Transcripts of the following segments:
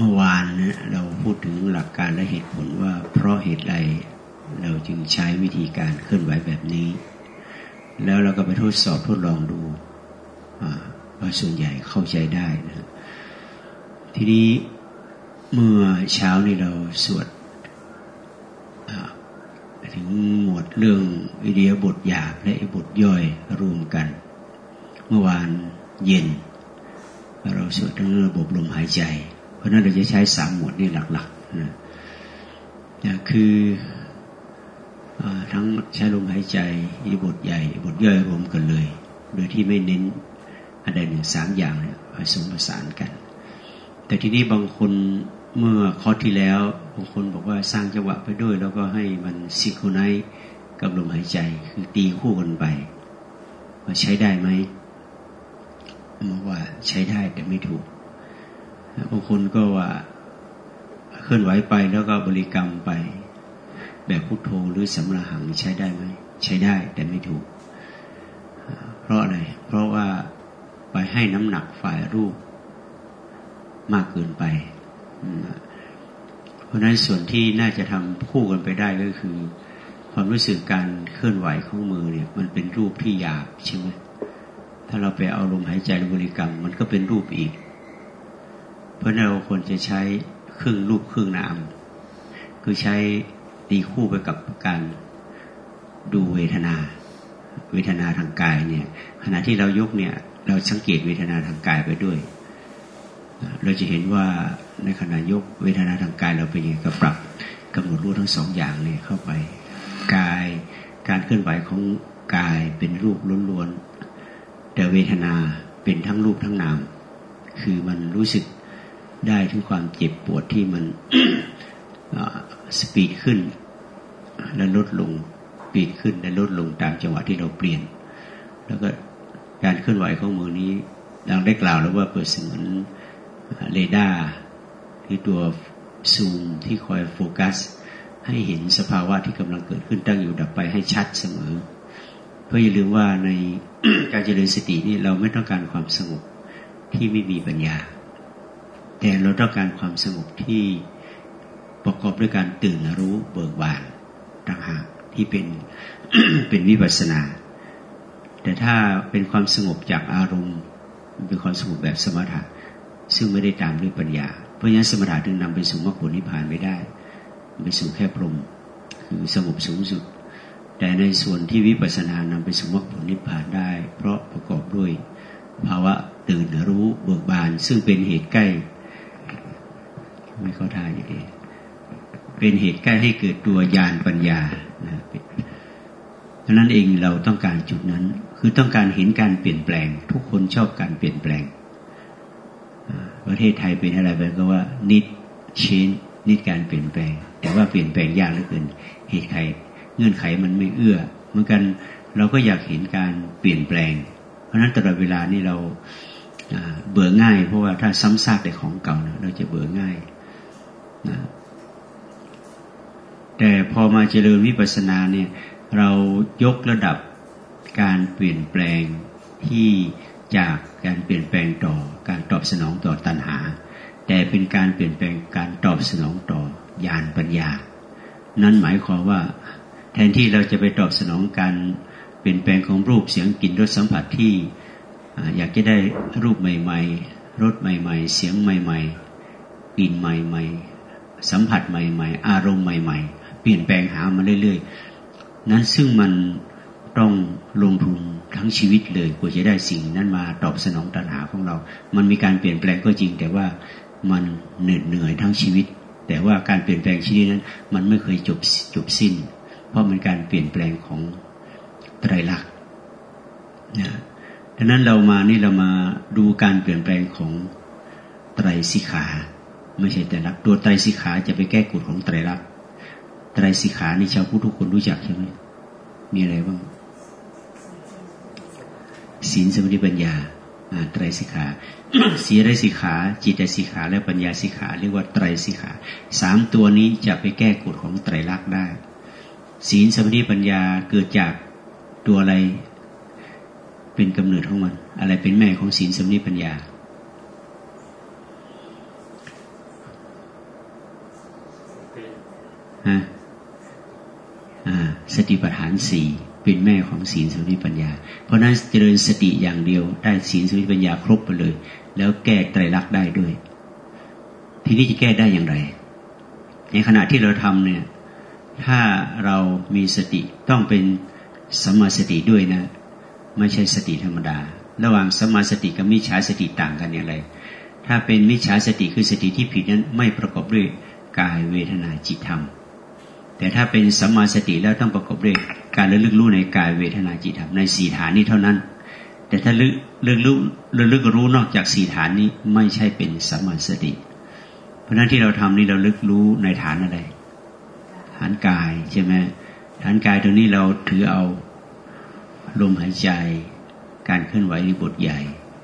เมื่อวานเราพูดถึงหลักการและเหตุผลว่าเพราะเหตุใดเราจึงใช้วิธีการเคลื่อนไหวแบบนี้ แล้วเราก็ไปทดสอบทดลองดูว่าส่วนใหญ่เข้าใจได้นะทีนี้เมื่อเช้านี้เราสวดถึงหมวดเรื่องอิเดียบทหยาบและบทย่อยรวมกัน เมื่อวานเย็น เราสวดเรื่องระบบลมหายใจ เพราะนั้นเราจะใช้สามหมวดนี่หลักๆนะคืออทั้งใช้ลมหายใจอิบทใหญ่บทย่อยรวมกันเลย โดยที่ไม่เน้นอะไรหนึ่งสามอย่างเนี่ยผสมผสานกัน แต่ทีนี้บางคนเมื่อคอที่แล้วบางคนบอกว่าสร้างจังหวะไปด้วย แล้วก็ให้มันซิโคไนกับลมหายใจ คือตีคู่กันไปว่าใช้ได้ไหมบอกว่าใช้ได้แต่ไม่ถูก บางคนก็ว่าเคลื่อนไหวไปแล้วก็บริกรรมไป แบบพุโทโธหรือสำราหังใช้ได้ไหมใช้ได้แต่ไม่ถูก เพราะอะไร เพราะว่าไปให้น้ำหนักฝ่ายรูปมากเกินไป เพราะนั้นส่วนที่น่าจะทำคู่กันไปได้ก็คือ ความรู้สึกการเคลื่อนไหวของมือเนี่ยมันเป็นรูปที่หยาบใช่ไหมถ้าเราไปเอาลมหายใจบริกรรม มันก็เป็นรูปอีก เพราะนั้นเราควรจะใช้ครึ่งรูปครึ่งนาม คือใช้ตีคู่ไปกับการดูเวทนา เวทนาทางกายเนี่ย ขณะที่เรายกเนี่ย เราสังเกตเวทนาทางกายไปด้วย เราจะเห็นว่าในขณะยกเวทนาทางกายเราเป็นยังไงก็ปรับกำหนดรู้ทั้งสองอย่างเนี่ยเข้าไปกายการเคลื่อนไหวของกายเป็นรูปล้วนๆแต่เวทนาเป็นทั้งรูปทั้งนาม คือมันรู้สึก ได้ถึงความเจ็บปวดที่มันสปีดขึ้น และลดลงปีดขึ้นและลดลงตามจังหวะที่เราเปลี่ยน แล้วก็การเคลื่อนไหวของมือนี้ดังได้กล่าวแล้วว่าเปิดเสมือนเรดาร์คือตัวซูมที่คอยโฟกัส ให้เห็นสภาวะที่กำลังเกิดขึ้นตั้งอยู่ดับไปให้ชัดเสมอ เพราะอย่าลืมว่าในการเจริญสตินี่เราไม่ต้องการความสงบที่ไม่มีปัญญา แต่เราต้องการความสงบที่ประกอบด้วยการตื่นรู้เบิกบานต่างหากที่เป็นเป็นวิปัสนา แต่ถ้าเป็นความสงบจากอารมณ์เป็นความสงบแบบสมถะซึ่งไม่ได้ตามด้วยปัญญา เพราะฉะนั้นสมถะถึงนำไปสู่มรรคผลนิพพานไม่ได้ไปสู่แค่พรมคือสงบสูงสุด แต่ในส่วนที่วิปัสสนานำไปสู่มรรคผลนิพพานได้ เพราะประกอบด้วยภาวะตื่นรู้เบิกบาน ซึ่งเป็นเหตุใกล้ ไม่เข้าท่าอย่างนี้เป็นเหตุใกล้ให้เกิดตัวญาณปัญญาดังนั้นเองเราต้องการจุดนั้น คือต้องการเห็นการเปลี่ยนแปลง ทุกคนชอบการเปลี่ยนแปลง ประเทศไทยเป็นอะไรไปก็ว่า นิดชิ้นนิดการเปลี่ยนแปลง แต่ว่าเปลี่ยนแปลงยากเหลือเกินเหตุไขเงื่อนไขมันไม่เอื้อ เหมือนกันเราก็อยากเห็นการเปลี่ยนแปลง เพราะฉะนั้นตลอดเวลานี่เราเบื่อง่าย เพราะว่าถ้าซ้ำซากแต่ของเก่าเราจะเบื่อง่าย แต่พอมาเจริญวิปัสสนาเนี่ยเรายกระดับการเปลี่ยนแปลงที่จากการเปลี่ยนแปลงต่อการตอบสนองต่อตัณหา แต่เป็นการเปลี่ยนแปลงการตอบสนองต่อญาณปัญญา นั่นหมายความว่า แทนที่เราจะไปตอบสนองการเปลี่ยนแปลงของรูปเสียงกลิ่นรสสัมผัสที่อยากจะได้รูปใหม่ ๆรสใหม่ ๆ เสียงใหม่ ๆกลิ่นใหม่ ๆ สัมผัสใหม่ ๆ อารมณ์ใหม่ ๆ เปลี่ยนแปลงหามาเรื่อยๆนั้นซึ่งมันต้องลงทุนทั้งชีวิตเลยกว่าจะได้สิ่งนั้นมาตอบสนองตัณหาของเรา มันมีการเปลี่ยนแปลงก็จริง แต่ว่ามันเหนื่อยเหนื่อยทั้งชีวิต แต่ว่าการเปลี่ยนแปลงชีวิตนั้น มันไม่เคยจบจบสิ้น เพราะมันการเปลี่ยนแปลงของไตรลักษณ์นะดังนั้นเรามานี่เรามาดูการเปลี่ยนแปลงของไตรสิขา ไม่ใช่แต่ลักตัวไตรสิขาจะไปแก้กฎของไตรลักษณ์ไตรสิขาในชาวพุทธทุกคนรู้จักใช่ไหมมีอะไรบ้างศีลสมาธิปัญญาไตรสิกขาศีลสิกขา จิตสิกขาและปัญญาสิกขาเรียกว่าไตรสิกขาสามตัวนี้จะไปแก้กฎของไตรลักษณ์ได้ ศีลสมาธิปัญญาเกิดจากตัวอะไร เป็นกำเนิดของมัน อะไรเป็นแม่ของศีลสมาธิปัญญา ฮะสติปัฏฐานสี่เป็นแม่ของศีลสมาธิปัญญา เพราะนั้นเจริญสติอย่างเดียวได้ศีลสมาธิปัญญาครบไปเลย แล้วแก้ไตรลักษณ์ได้ด้วย ทีนี้จะแก้ได้อย่างไร ในขณะที่เราทำเนี่ย ถ้าเรามีสติต้องเป็นสมาสติด้วยนะ ไม่ใช่สติธรรมดา ระหว่างสมาสติกับมิจฉาสติต่างกันอย่างไร ถ้าเป็นมิจฉาสติคือสติที่ผิดนั้นไม่ประกอบด้วยกายเวทนาจิตธรรม แต่ถ้าเป็นสัมมาสติแล้วต้องประกอบด้วยการระลึกรู้ในกายเวทนาจิตธรรมในสี่ฐานนี้เท่านั้น แต่ถ้าลึกลึกรู้ระลึกรู้นอกจากสี่ฐานนี้ไม่ใช่เป็นสัมมาสติ เพราะนั้นที่เราทำนี่เราลึกรู้ในฐานอะไร ฐานกายใช่ไหมฐานกายตรงนี้เราถือเอาลมหายใจ การเคลื่อนไหวในบทใหญ่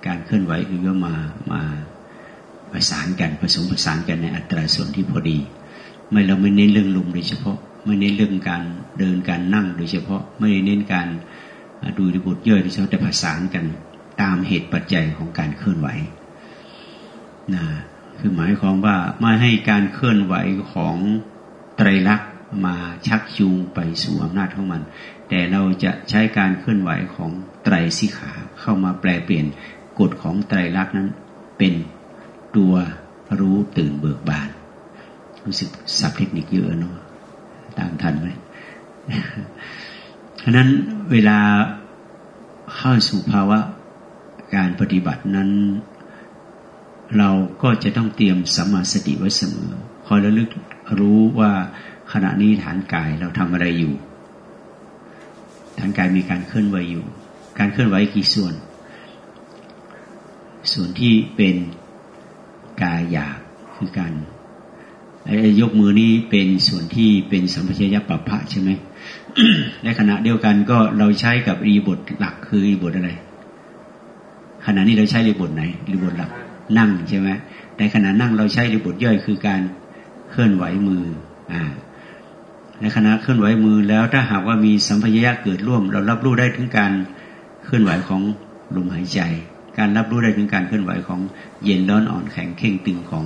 การเคลื่อนไหวคือก็มามาประสานกันผสมผสานกันในอัตราส่วนที่พอดี ไม่เราไม่เน้นเรื่องลมโดยเฉพาะ ไม่เน้นเรื่องการเดินการนั่งโดยเฉพาะ ไม่เน้นการดูในบทย่อยโดยเฉพาะแต่ผสานกันตามเหตุปัจจัยของการเคลื่อนไหวนะคือหมายความว่าไม่ให้การเคลื่อนไหวของไตรลักษณ์มาชักจูงไปสู่อำนาจของมัน แต่เราจะใช้การเคลื่อนไหวของไตรสิขาเข้ามาแปลเปลี่ยนกฎของไตรลักษณ์นั้นเป็นตัวรู้ตื่นเบิกบาน รู้สึกสับเทคนิคเยอะเนาะตามทันไหมฉะนั้นเวลาเข้าสู่ภาวะการปฏิบัตินั้น เราก็จะต้องเตรียมสัมมาสติไว้เสมอ คอยระลึกรู้ว่าขณะนี้ฐานกายเราทำอะไรอยู่ ฐานกายมีการเคลื่อนไหวอยู่ การเคลื่อนไหวกี่ส่วน ส่วนที่เป็นกายหยาบคือการ ยกมือนี้เป็นส่วนที่เป็นสัมปชัญญะปัปพะใช่ไหมในขณะเดียวกันก็เราใช้กับรีบทหลักคือรีบทอะไร ขณะนี้เราใช้รีบทไหนรีบทหลักนั่งใช่ไหมในขณะนั่งเราใช้รีบทย่อยคือการเคลื่อนไหวมืออ่าในขณะเคลื่อนไหวมือแล้วถ้าหากว่ามีสัมผัสยะเกิดร่วม เรารับรู้ได้ถึงการเคลื่อนไหวของลมหายใจ การรับรู้ได้ถึงการเคลื่อนไหวของเย็นร้อนอ่อนแข็งเข่งตึงของ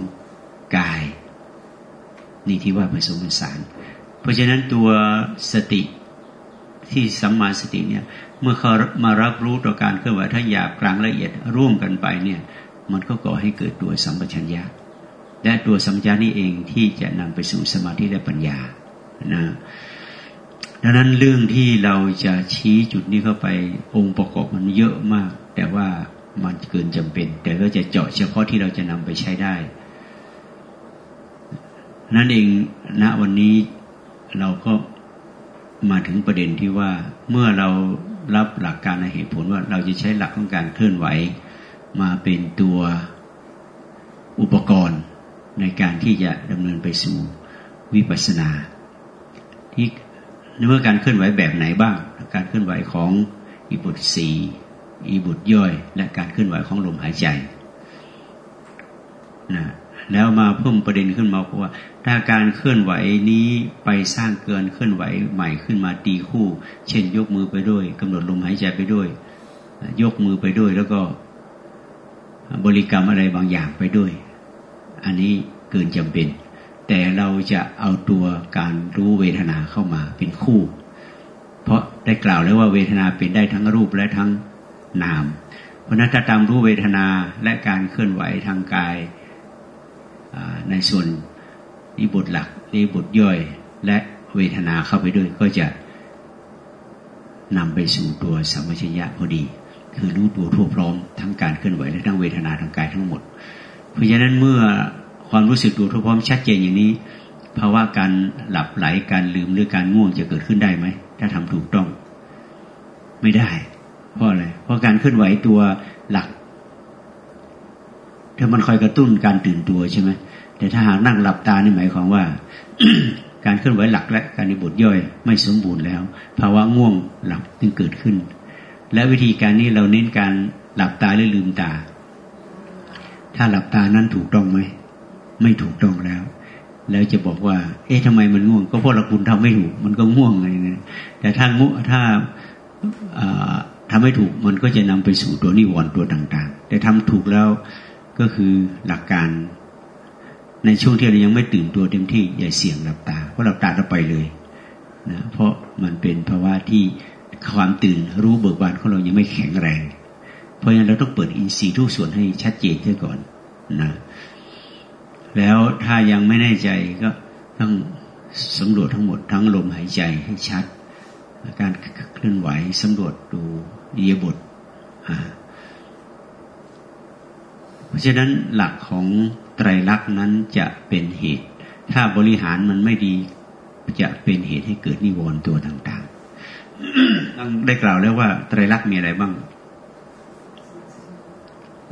กาย นี่ที่ว่าผสมผสาน เพราะฉะนั้นตัวสติที่สัมมาสติเนี่ยเมื่อเขามารับรู้ต่อการเคลื่อนไหวถ้าหยาบกลางละเอียดร่วมกันไปเนี่ยมันก็ก่อให้เกิดตัวสัมปชัญญะ และตัวสัมปชัญญะนี่เองที่จะนำไปสู่สมาธิและปัญญานะดังนั้นเรื่องที่เราจะชี้จุดนี้เข้าไปองค์ประกอบมันเยอะมาก แต่ว่ามันเกินจำเป็น แต่ก็จะเจาะเฉพาะที่เราจะนำไปใช้ได้ นั่นเองณวันนี้เราก็มาถึงประเด็นที่ว่าเมื่อเรารับหลักการในเหตุผลว่าเราจะใช้หลักของการเคลื่อนไหว มาเป็นตัวอุปกรณ์ในการที่จะดำเนินไปสู่วิปัสสนาที่เมื่อการเคลื่อนไหวแบบไหนบ้าง การเคลื่อนไหวของอิบุตรสีอิบุตรย่อย และการเคลื่อนไหวของลมหายใจนะ แล้วมาเพิ่มประเด็นขึ้นมาเพราะว่า ถ้าการเคลื่อนไหวนี้ไปสร้างเกินเคลื่อนไหวใหม่ขึ้นมาตีคู่ เช่น ยกมือไปด้วยกำหนดลมหายใจไปด้วย ยกมือไปด้วยแล้วก็บริกรรมอะไรบางอย่างไปด้วย อันนี้เกินจำเป็น แต่เราจะเอาตัวการรู้เวทนาเข้ามาเป็นคู่ เพราะได้กล่าวแล้วว่าเวทนาเป็นได้ทั้งรูปและทั้งนาม เพราะนั้นถ้าตามรู้เวทนาและการเคลื่อนไหวทางกาย ในส่วนนิบทหลักนิบทย่อยและเวทนาเข้าไปด้วยก็จะนำไปสู่ตัวสัมปชัญญะพอดี คือรู้ตัวทั่วพร้อมทั้งการเคลื่อนไหวและทั้งเวทนาทางกายทั้งหมด เพราะฉะนั้นเมื่อความรู้สึกตัวทั่วพร้อมชัดเจนอย่างนี้ภาวะการหลับไหลการลืมหรือการง่วงจะเกิดขึ้นได้ไหม ถ้าทำถูกต้อง ไม่ได้ เพราะอะไรเพราะการเคลื่อนไหวตัวหลัก ถ้ามันคอยกระตุ้นการตื่นตัวใช่ไหมแต่ถ้าหากนั่งหลับตานี่หมายความว่า การเคลื่อนไหวหลักและการในบทย่อยไม่สมบูรณ์แล้ว ภาวะง่วงหลับจึงเกิดขึ้น และวิธีการนี้เราเน้นการหลับตาหรือลืมตา ถ้าหลับตานั้นถูกต้องไหมไม่ถูกต้องแล้ว แล้วจะบอกว่า เอ๊ะทำไมมันง่วง ก็เพราะเราคุณทำไม่ถูก มันก็ง่วงไงนะแต่ถ้าง่วถ้าทำไม่ถูกมันก็จะนำไปสู่ตัวนิวรณ์ตัวต่าง ๆ แต่ทำถูกแล้ว ก็คือหลักการ ในช่วงที่เรายังไม่ตื่นตัวเต็มที่อย่าเสี่ยงหลับตาเพราะหลับตาเราไปเลยนะเพราะมันเป็นภาวะที่ความตื่นรู้เบิกบานของเรายังไม่แข็งแรง เพราะฉะนั้นเราต้องเปิดอินทรีย์ทุกส่วนให้ชัดเจนเสียก่อนนะแล้วถ้ายังไม่แน่ใจก็ต้องสำรวจทั้งหมดทั้งลมหายใจให้ชัด การเคลื่อนไหวสำรวจดูเยียบท เพราะฉะนั้นหลักของไตรลักษณ์นั้นจะเป็นเหตุ ถ้าบริหารมันไม่ดีจะเป็นเหตุให้เกิดนิวรณ์ตัวต่างๆได้กล่าวแล้วว่าไตรลักษณ์มีอะไรบ้าง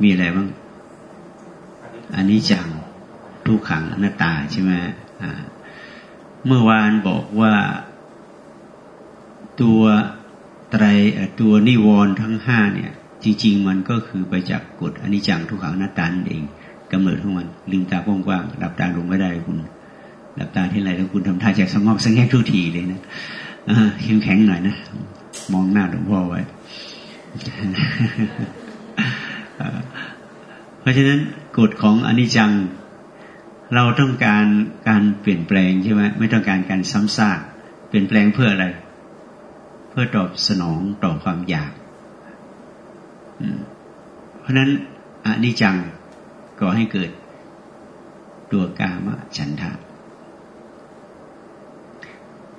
มีอะไรบ้าง อันนี้จังทุกขังอนัตตาใช่ไหมเมื่อวานบอกว่าตัวไตรตัวนิวรณ์ทั้งห้าเนี่ย จริง ๆ มันก็คือไปจากกฎอนิจจังทุกขังอนัตตาเองกำเนิดของมันลืมตากว้างๆหลับตาลงไม่ได้คุณหลับตาที่ไรแล้วคุณทำท่าจะสงบสังแงกทุกทีเลยนะเข้มแข็งหน่อยนะมองหน้าหลวงพ่อไว้เพราะฉะนั้นกฎของอนิจจัง เราต้องการการเปลี่ยนแปลงใช่ไหมไม่ต้องการการซ้ำซากเปลี่ยนแปลงเพื่ออะไร เพื่อตอบสนองต่อความอยาก เพราะนั้นอนิจจังก่อให้เกิดตัวกามฉันทะ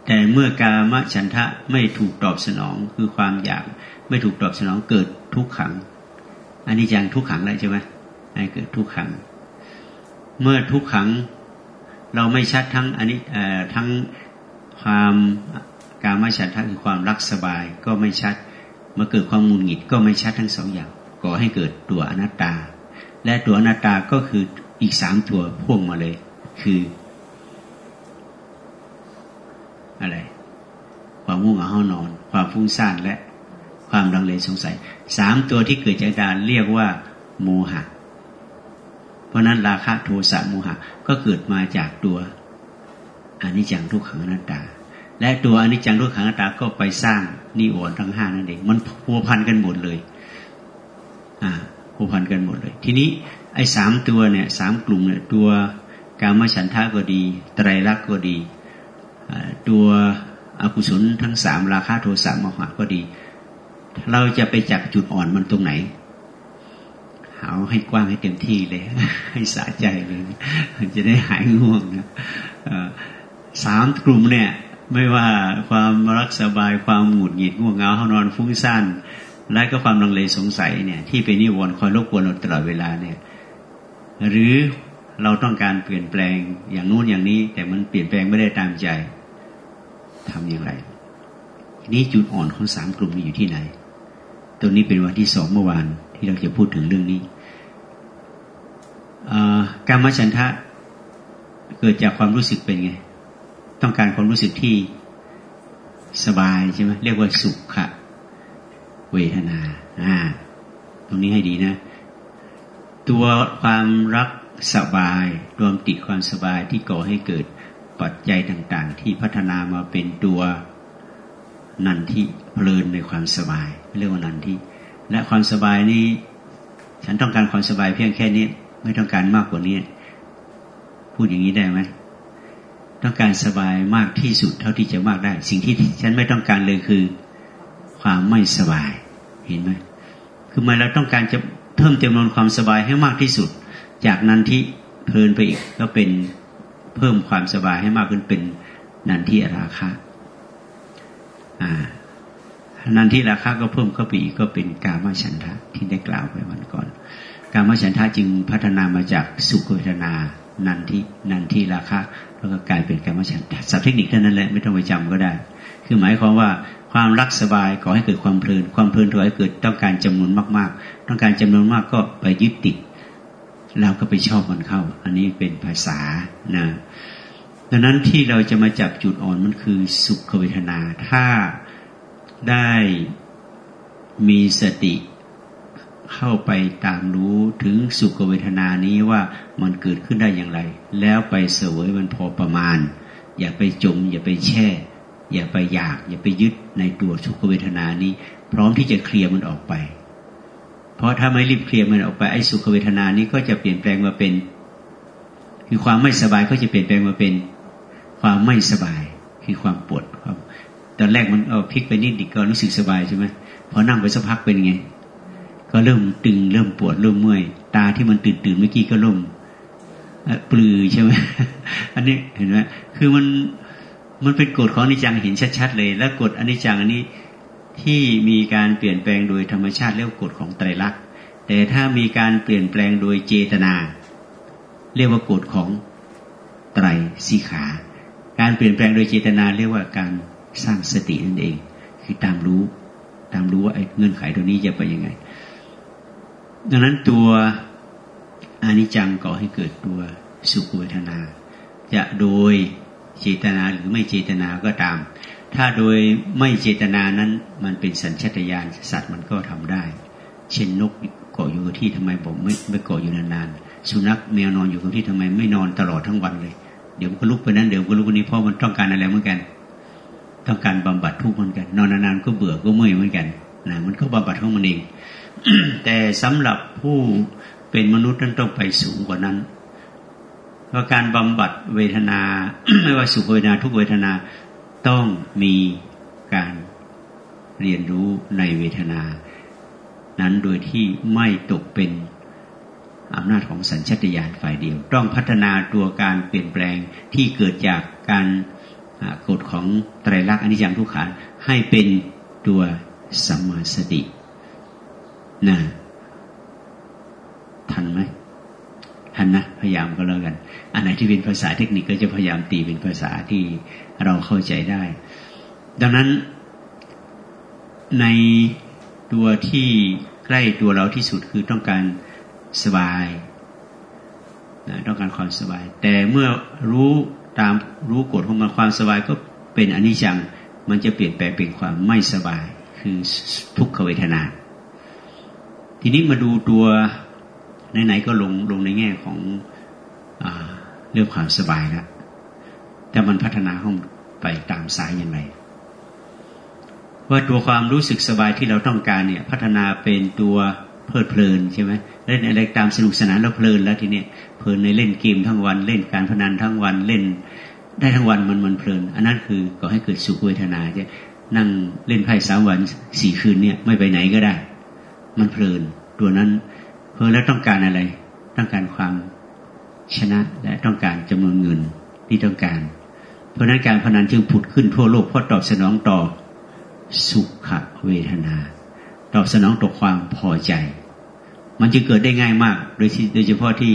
แต่เมื่อกามฉันทะไม่ถูกตอบสนองคือความอยากไม่ถูกตอบสนองเกิดทุกขังอันนี้จังทุกขังแล้วใช่ไหมให้เกิดทุกขัง เมื่อทุกขังเราไม่ชัดทั้งอันนี้ทั้งความการไม่ชัดทั้งคือความรักสบายก็ไม่ชัด มื่อเกิดความมุนหงิดก็ไม่ชัดทั้งสองอย่างก่อให้เกิดตัวอนัตตา และตัวอนัตตาก็คืออีกสามตัวพ่วงมาเลย คือ อะไร ความง่วงเหงาห้านอน ความฟุ้งซ่านและความลังเลสงสัยสามตัวที่เกิดจากกาเรียกว่า โมหะ เพราะนั้นราคะโทสะโมหะก็เกิดมาจากตัวอนิจจังทุกขังอนัตตา และตัวอนิจจังทุกขังอนัตตาก็ไปสร้าง นิวรณ์ทั้งห้านั่นเอง มันพัวพันกันหมดเลย อ่าพัวพันกันหมดเลย ทีนี้ไอ้สามตัวเนี่ยสามกลุ่มเนี่ยตัวกามฉันทะก็ดี ไตรลักษณ์ก็ดี ตัวอกุศลทั้งสามราคะโทสะโมหะก็ดี เราจะไปจับจุดอ่อนมันตรงไหนเอาให้กว้างให้เต็มที่เลย ให้สะใจเลย จะได้หายง่วงนะสามกลุ่มเนี่ย ไม่ว่าความรักสบายความหงุดหงิดง่วงเหงาห้านอนฟุ้งซ่านและก็ความลังเลสงสัยเนี่ย ที่เป็นนิวรณ์คอยรบกวนเราตลอดเวลาเนี่ย หรือเราต้องการเปลี่ยนแปลงอย่างนู้นอย่างนี้ แต่มันเปลี่ยนแปลงไม่ได้ตามใจทำอย่างไร นี่จุดอ่อนของสามกลุ่มนี้อยู่ที่ไหนตรงนี้เป็นวันที่สองเมื่อวานที่เราจะพูดถึงเรื่องนี้การมฉันทะเกิดจากความรู้สึกเป็นไง ต้องการความรู้สึกที่สบายใช่ไหมเรียกว่าสุขะเวทนาอ่าตรงนี้ให้ดีนะ ตัวความรักสบาย รวมติดความสบายที่ก่อให้เกิดปัจจัยต่าง ๆ ที่พัฒนามาเป็นตัวนันที่เพลินในความสบาย เรียกว่านันที่และความสบายนี้ ฉันต้องการความสบายเพียงแค่นี้ ไม่ต้องการมากกว่านี้ พูดอย่างนี้ได้ไหม ต้องการสบายมากที่สุดเท่าที่จะมากได้ สิ่งที่ฉันไม่ต้องการเลยคือความไม่สบาย เห็นไหมคือมาเราต้องการจะเพิ่มจำนวนความสบายให้มากที่สุด จากนั้นที่เพลินไปอีกก็เป็นเพิ่มความสบายให้มากขึ้นเป็นนันที่ราคะอ่านันที่ราคาก็เพิ่มเข้าไปอีกก็เป็นกามฉันทะที่ได้กล่าวไปวันก่อน กามฉันทะจึงพัฒนามาจากสุขเวทนา นันที่นันที่ราคาแล้วก็กลายเป็นกามฉันทะสับเทคนิคเท่านั้นแหละไม่ต้องไปจำก็ได้ คือหมายความว่าความรักสบายก่อให้เกิดความเพลิน ความเพลินก่อให้เกิดต้องการจำนวนมากๆ ต้องการจำนวนมากก็ไปยึดติดเราก็ไปชอบมันเข้า อันนี้เป็นภาษานะดังนั้นที่เราจะมาจับจุดอ่อนมันคือสุขเวทนา ถ้าได้มีสติ เข้าไปตามรู้ถึงสุขเวทนานี้ว่ามันเกิดขึ้นได้อย่างไร แล้วไปเสวยมันพอประมาณ อย่าไปจม อย่าไปแช่ อย่าไปอยาก อย่าไปยึดในตัวสุขเวทนานี้ พร้อมที่จะเคลียร์มันออกไป เพราะถ้าไม่รีบเคลียร์มันออกไปไอ้สุขเวทนานี้ก็จะเปลี่ยนแปลงมาเป็น คือความไม่สบายก็จะเปลี่ยนแปลงมาเป็น ความไม่สบายคือความปวดความตอนแรกมันเอาพลิกไปนิดดิก็รู้สึกสบายใช่ไหมพอนั่งไปสักพักเป็นไง ก็เริ่มตึงเริ่มปวดเริ่มเมื่อย ตาที่มันตื่นตื่นเมื่อกี้ก็เริ่มปลือใช่ไหมอันนี้เห็นไหมคือมันมันเป็นกฎของอนิจจังเห็นชัดๆเลย แล้วกฎอนิจจังอันนี้ที่มีการเปลี่ยนแปลงโดยธรรมชาติเรียกกฎของไตรลักษณ์แต่ถ้ามีการเปลี่ยนแปลงโดยเจตนา เรียกว่ากฎของไตรสีขา การเปลี่ยนแปลงโดยเจตนาเรียกว่าการสร้างสตินั่นเอง คือตามรู้ ตามรู้ว่าเงื่อนไขตัวนี้จะไปยังไง ดังนั้นตัวอนิจจังก่อให้เกิดตัวสุขเวทนา จะโดยเจตนาหรือไม่เจตนาก็ตาม ถ้าโดยไม่เจตนานั้น มันเป็นสัญชตาตญาณสัตว์มันก็ทำได้ เช่นนกเกาะอยู่กับที่ทำไมผมไม่ไม่เกาะอยู่นานๆ สุนัขแมวนอนอยู่กับที่ทำไมไม่นอนตลอดทั้งวันเลย เดี๋ยวก็ลุกไปนั้นเดี๋ยวก็ลุกไปนี้เพราะมันต้องการอะไรเหมือนกัน ต้องการบำบัดทุกข์เหมือนกัน นอนนานๆก็เบื่อก็เมื่อยเหมือนกันนะมันก็บำบัดของมันเอง แต่สำหรับผู้เป็นมนุษย์นั้นต้องไปสูงกว่านั้น เพราะการบำบัดเวทนา ไม่ว่าสุขเวทนาทุกเวทนาต้องมีการเรียนรู้ในเวทนา นั้นโดยที่ไม่ตกเป็นอำนาจของสัญชตาตญาณฝ่ายเดียว ต้องพัฒนาตัวการเปลี่ยนแปลงที่เกิดจากการกฎของไตรลักษณ์อนิจจังทุกขันให้เป็นตัวสัมมาสติ นะทันไหมทันนะพยายามก็แล้วกัน อันไหนที่เป็นภาษาเทคนิคก็จะพยายามตีเป็นภาษาที่เราเข้าใจได้ ดังนั้นในตัวที่ใกล้ตัวเราที่สุดคือต้องการสบายนะต้องการความสบาย แต่เมื่อรู้ตามรู้กฎของมันความสบายก็เป็นอนิจจัง มันจะเปลี่ยนแปลงเป็นความไม่สบาย คือทุกขเวทนา ทีนี้มาดูตัวไหนๆก็ลงลงในแง่ของอเรื่องความสบายแล้วแต่มันพัฒนาห้องไปตามสายอย่างไรว่าตัวความรู้สึกสบายที่เราต้องการเนี่ย พัฒนาเป็นตัวเพลิดเพลินใช่ไหมเล่นอะไรตามสนุกสนานแล้วเพลินแล้วทีเนี้ยเพลินในเล่นเกมทั้งวัน เล่นการพนันทั้งวันเล่น ได้ทั้งวันมันมันเพลิน อันนั้นคือก็ให้เกิดสุขเวทนาจะนั่งเล่นไพ่สามวันสี่คืนเนี่ยไม่ไปไหนก็ได้ มันเพลินตัวนั้นเพลินแล้วต้องการอะไร ต้องการความชนะและต้องการจำนวนเงินที่ต้องการ เพราะนั้นการพนันจึงผุดขึ้นทั่วโลกเพราะตอบสนองต่อสุขเวทนา ตอบสนองต่อความพอใจ มันจะเกิดได้ง่ายมาก โดยโดยเฉพาะที่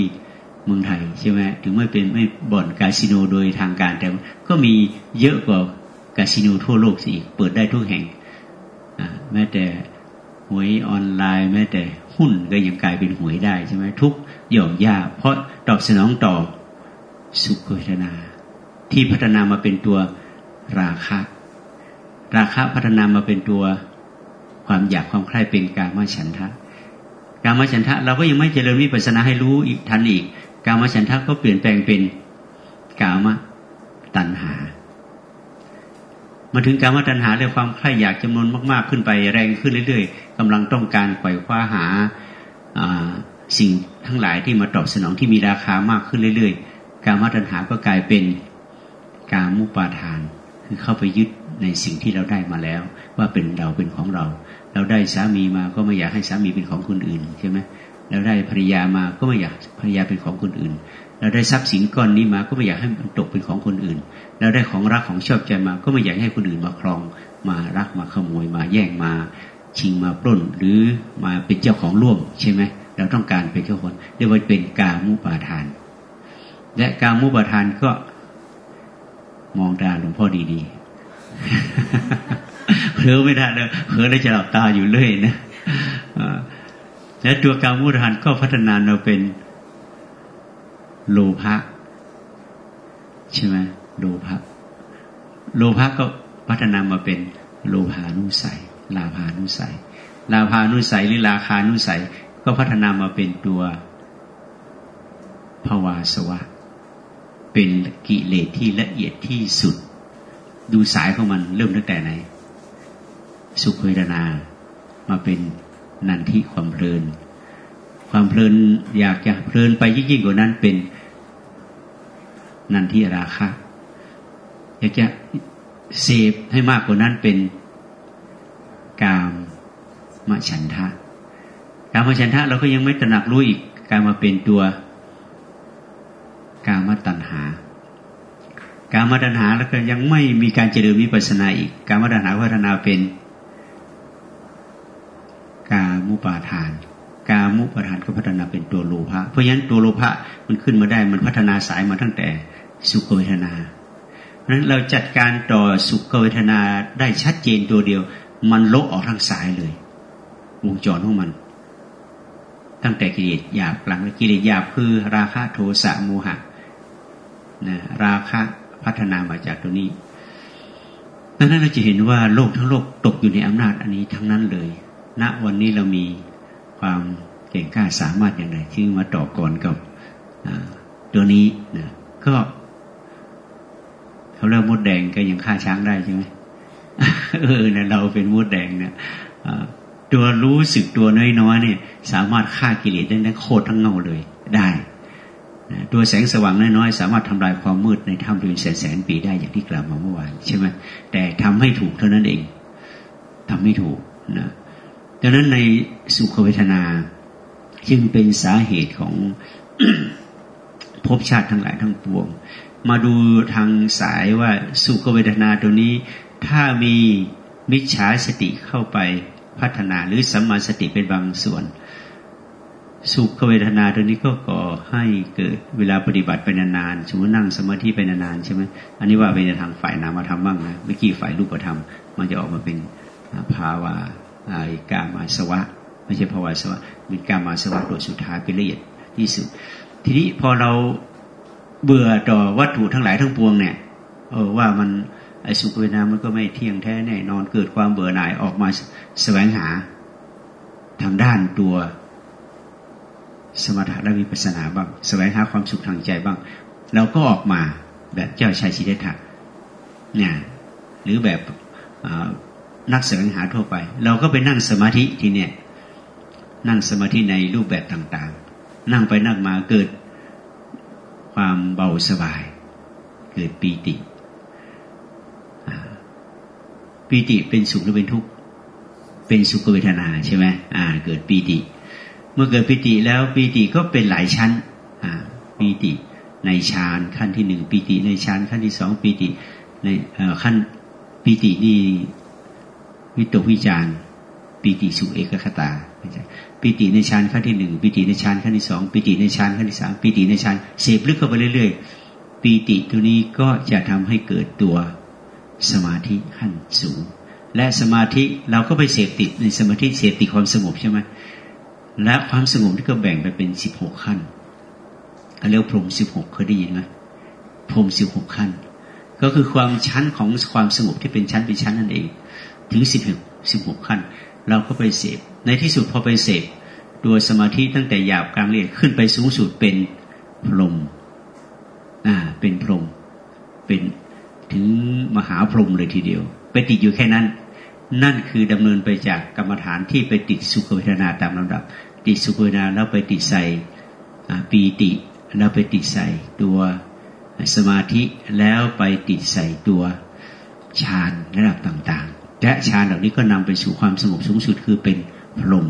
เมืองไทยใช่ไหมถึงไม่เป็นไม่บ่อนคาสิโนโดยทางการ แต่ก็มีเยอะกว่าคาสิโนทั่วโลกสิเปิดได้ทุกแห่งแม้แต่ หวยออนไลน์แม้แต่หุ้นก็ยังกลายเป็นหวยได้ใช่ไหมทุกหย่อมยาเพราะตอบสนองต่อสุขเวทนา ที่พัฒนามาเป็นตัวราคะ ราคะพัฒนามาเป็นตัวความอยากความใคร่เป็นกามฉันทะกามฉันทะเราก็ยังไม่เจริญวิปัสนาให้รู้อีกทันอีก กามฉันทะก็เปลี่ยนแปลงเป็นกามตัณหา มาถึงการมาตัณหาเรื่องความใคร่อยากจำนวนมากๆขึ้นไปแรงขึ้นเรื่อยๆกำลังต้องการไขว่คว้าหาสิ่งทั้งหลายที่มาตอบสนองที่มีราคามากขึ้นเรื่อยๆ การมาตัณหาก็กลายเป็นการมุปาทาน คือเข้าไปยึดในสิ่งที่เราได้มาแล้ว ว่าเป็นเราเป็นของเรา เราได้สามีมาก็ไม่อยากให้สามีเป็นของคนอื่นใช่ไหมเราได้ภรรยามาก็ไม่อยากภรรยาเป็นของคนอื่น เราได้ทรัพย์สินก้อนนี้มาก็ไม่อยากให้มันตกเป็นของคนอื่น เราได้ของรักของชอบใจมา ก็ไม่อยากให้คนอื่นมาครอง มารักมาขโมยมาแย่งมา ชิงมาปล้น หรือมาเป็นเจ้าของร่วมใช่ไหมเราต้องการเป็นเจ้าคนเรียกว่าเป็นกามุปาทาน และกามุปาทานก็มองตาหลวงพ่อดีๆเผลอไม่ได้เลยเผลอแล้วจะหลับตาอยู่เรื่อยนะและตัวกามุปาทานก็พัฒนาเราเป็น โลภะใช่ไหมโลภะโลภะก็พัฒนามาเป็นโลภานุสัย ลาภานุสัย ลาภานุสัยหรือราคานุสัย ก็พัฒนามาเป็นตัวภาวาสวะ เป็นกิเลสที่ละเอียดที่สุด ดูสายของมันเริ่มตั้งแต่ไหน สุขเวทนา มาเป็นนันทิความเพลิน ความเพลินอยากจะเพลินไปยิ่งกว่านั้นเป็นนันทิราคะ อยากจะเสพให้มากกว่านั้นเป็นกามมฉันทะกามฉันทะเราก็ยังไม่ตระหนักรู้อีกการมาเป็นตัวกามตัณหา กามตัณหาแล้วก็ยังไม่มีการเจริญวิปัสสนาอีก กามตัณหาพัฒนาเป็นกามุปาทาน กามุปาทานก็พัฒนาเป็นตัวโลภะเพราะฉะนั้นตัวโลภะมันขึ้นมาได้มันพัฒนาสายมาตั้งแต่สุขเวทนาเพราะฉะนั้นเราจัดการต่อสุขเวทนาได้ชัดเจนตัวเดียว มันลกออกทางสายเลย วงจรของมัน ตั้งแต่กิเลสหยาบกลางกิเลสหยาบคือ ราคะโทสะโมหะนะราคะพัฒนามาจากตัวนี้ดังนั้นเราจะเห็นว่าโลกทั้งโลกตกอยู่ในอำนาจอันนี้ทั้งนั้นเลยณวันนี้เรามี ความเก่งกล้าสามารถอย่างไรที่มาต่อกรกับตัวนี้นะก็เขาเรียกมดแดงก็ยังฆ่าช้างได้ใช่ไหมเออเนี่ยเราเป็นมดแดงเนี่ยตัวรู้สึกตัวน้อยๆเนี่ย สามารถฆ่ากิเลสได้ทั้งโคตรทั้งเงาเลยได้ตัวแสงสว่างน้อยๆสามารถทำลายความมืดในถ้ำเป็นแสนแสนปีได้อย่างที่กล่าวมาเมื่อวานใช่ไหมแต่ทำให้ถูกเท่านั้นเองทำไม่ถูกนะ ดังนั้นในสุขเวทนาจึงเป็นสาเหตุของภพชาติทั้งหลายทั้งปวง มาดูทางสายว่าสุขเวทนาตัวนี้ ถ้ามีมิจฉาสติเข้าไปพัฒนาหรือสัมมาสติเป็นบางส่วน สุขเวทนาตัวนี้ก็ก่อให้เกิดเวลาปฏิบัติไปนานๆสมมตินั่งสมาธิไปนานๆใช่ไหมอันนี้ว่าเป็นทางฝ่ายนามธรรมบ้างนะเมื่อกี้ฝ่ายรูปธรรม มันจะออกมาเป็นภาวะ กามาสวะ ไม่ใช่ภาวะสวะเป็นกามาสวะโดยสุดท้ายเป็นละเอียดที่สุด ทีนี้พอเราเบื่อต่อวัตถุทั้งหลายทั้งปวงเนี่ยเออว่ามันไอ้สุขเวทนามันก็ไม่เที่ยงแท้แน่นอนเกิดความเบื่อหน่ายออกมาแสวงหาทางด้านตัวสมถะและวิปัสสนาบ้างแสวงหาความสุขทางใจบ้าง เราก็ออกมาแบบเจ้าชายชิเดถะเนี่ยหรือแบบ นักแสวงหาทั่วไป เราก็ไปนั่งสมาธิทีเนี่ย นั่งสมาธิในรูปแบบต่างๆ นั่งไปนั่งมาเกิดความเบาสบาย เกิดปีติปีติเป็นสุขหรือเป็นทุกข์เป็นสุขเวทนาใช่ไหมอ่า เกิดปีติ เมื่อเกิดปีติแล้วปีติก็เป็นหลายชั้น อ่าปีติในฌานขั้นที่หนึ่งปีติในฌานขั้นที่สองปีติในขั้นปีตินี่ วิตกวิจารปีติสุเอกคตาปีติในฌานขั้นที่หนึ่งปีติในฌานขั้นที่สองปีติในฌานขั้นที่สามปีติในฌานเสพลึกเข้าไปเรื่อยๆปีติตัวนี้ก็จะทำให้เกิดตัวสมาธิขั้นสูง และสมาธิเราก็ไปเสพติดในสมาธิเสพติดความสงบใช่ไหมและความสงบที่ก็แบ่งไปเป็นสิบหกขั้นเขาเรียกพรมสิบหกเคยได้ยินไหมพรมสิบหกขั้น ก็คือความชั้นของความสงบที่เป็นชั้นเป็นชั้นนั่นเอง ถึงสิบหกสิบหกขั้น เราก็ไปเสพในที่สุดพอไปเสพตัวสมาธิตั้งแต่หยาบกลางเรียกขึ้นไปสูงสุดเป็นพรมอ่าเป็นพรมเป็นถึงมหาพรหมเลยทีเดียว ไปติดอยู่แค่นั้น นั่นคือดำเนินไปจากกรรมฐานที่ไปติดสุขเวทนาตามลำดับ ติดสุขเวทนาแล้วไปติดใส่ปีติแล้วไปติดใส่ตัวสมาธิแล้วไปติดใส่ตัวฌานระดับต่างๆ และฌานเหล่านี้ก็นำไปสู่ความสงบสูงสุดคือเป็นพรหม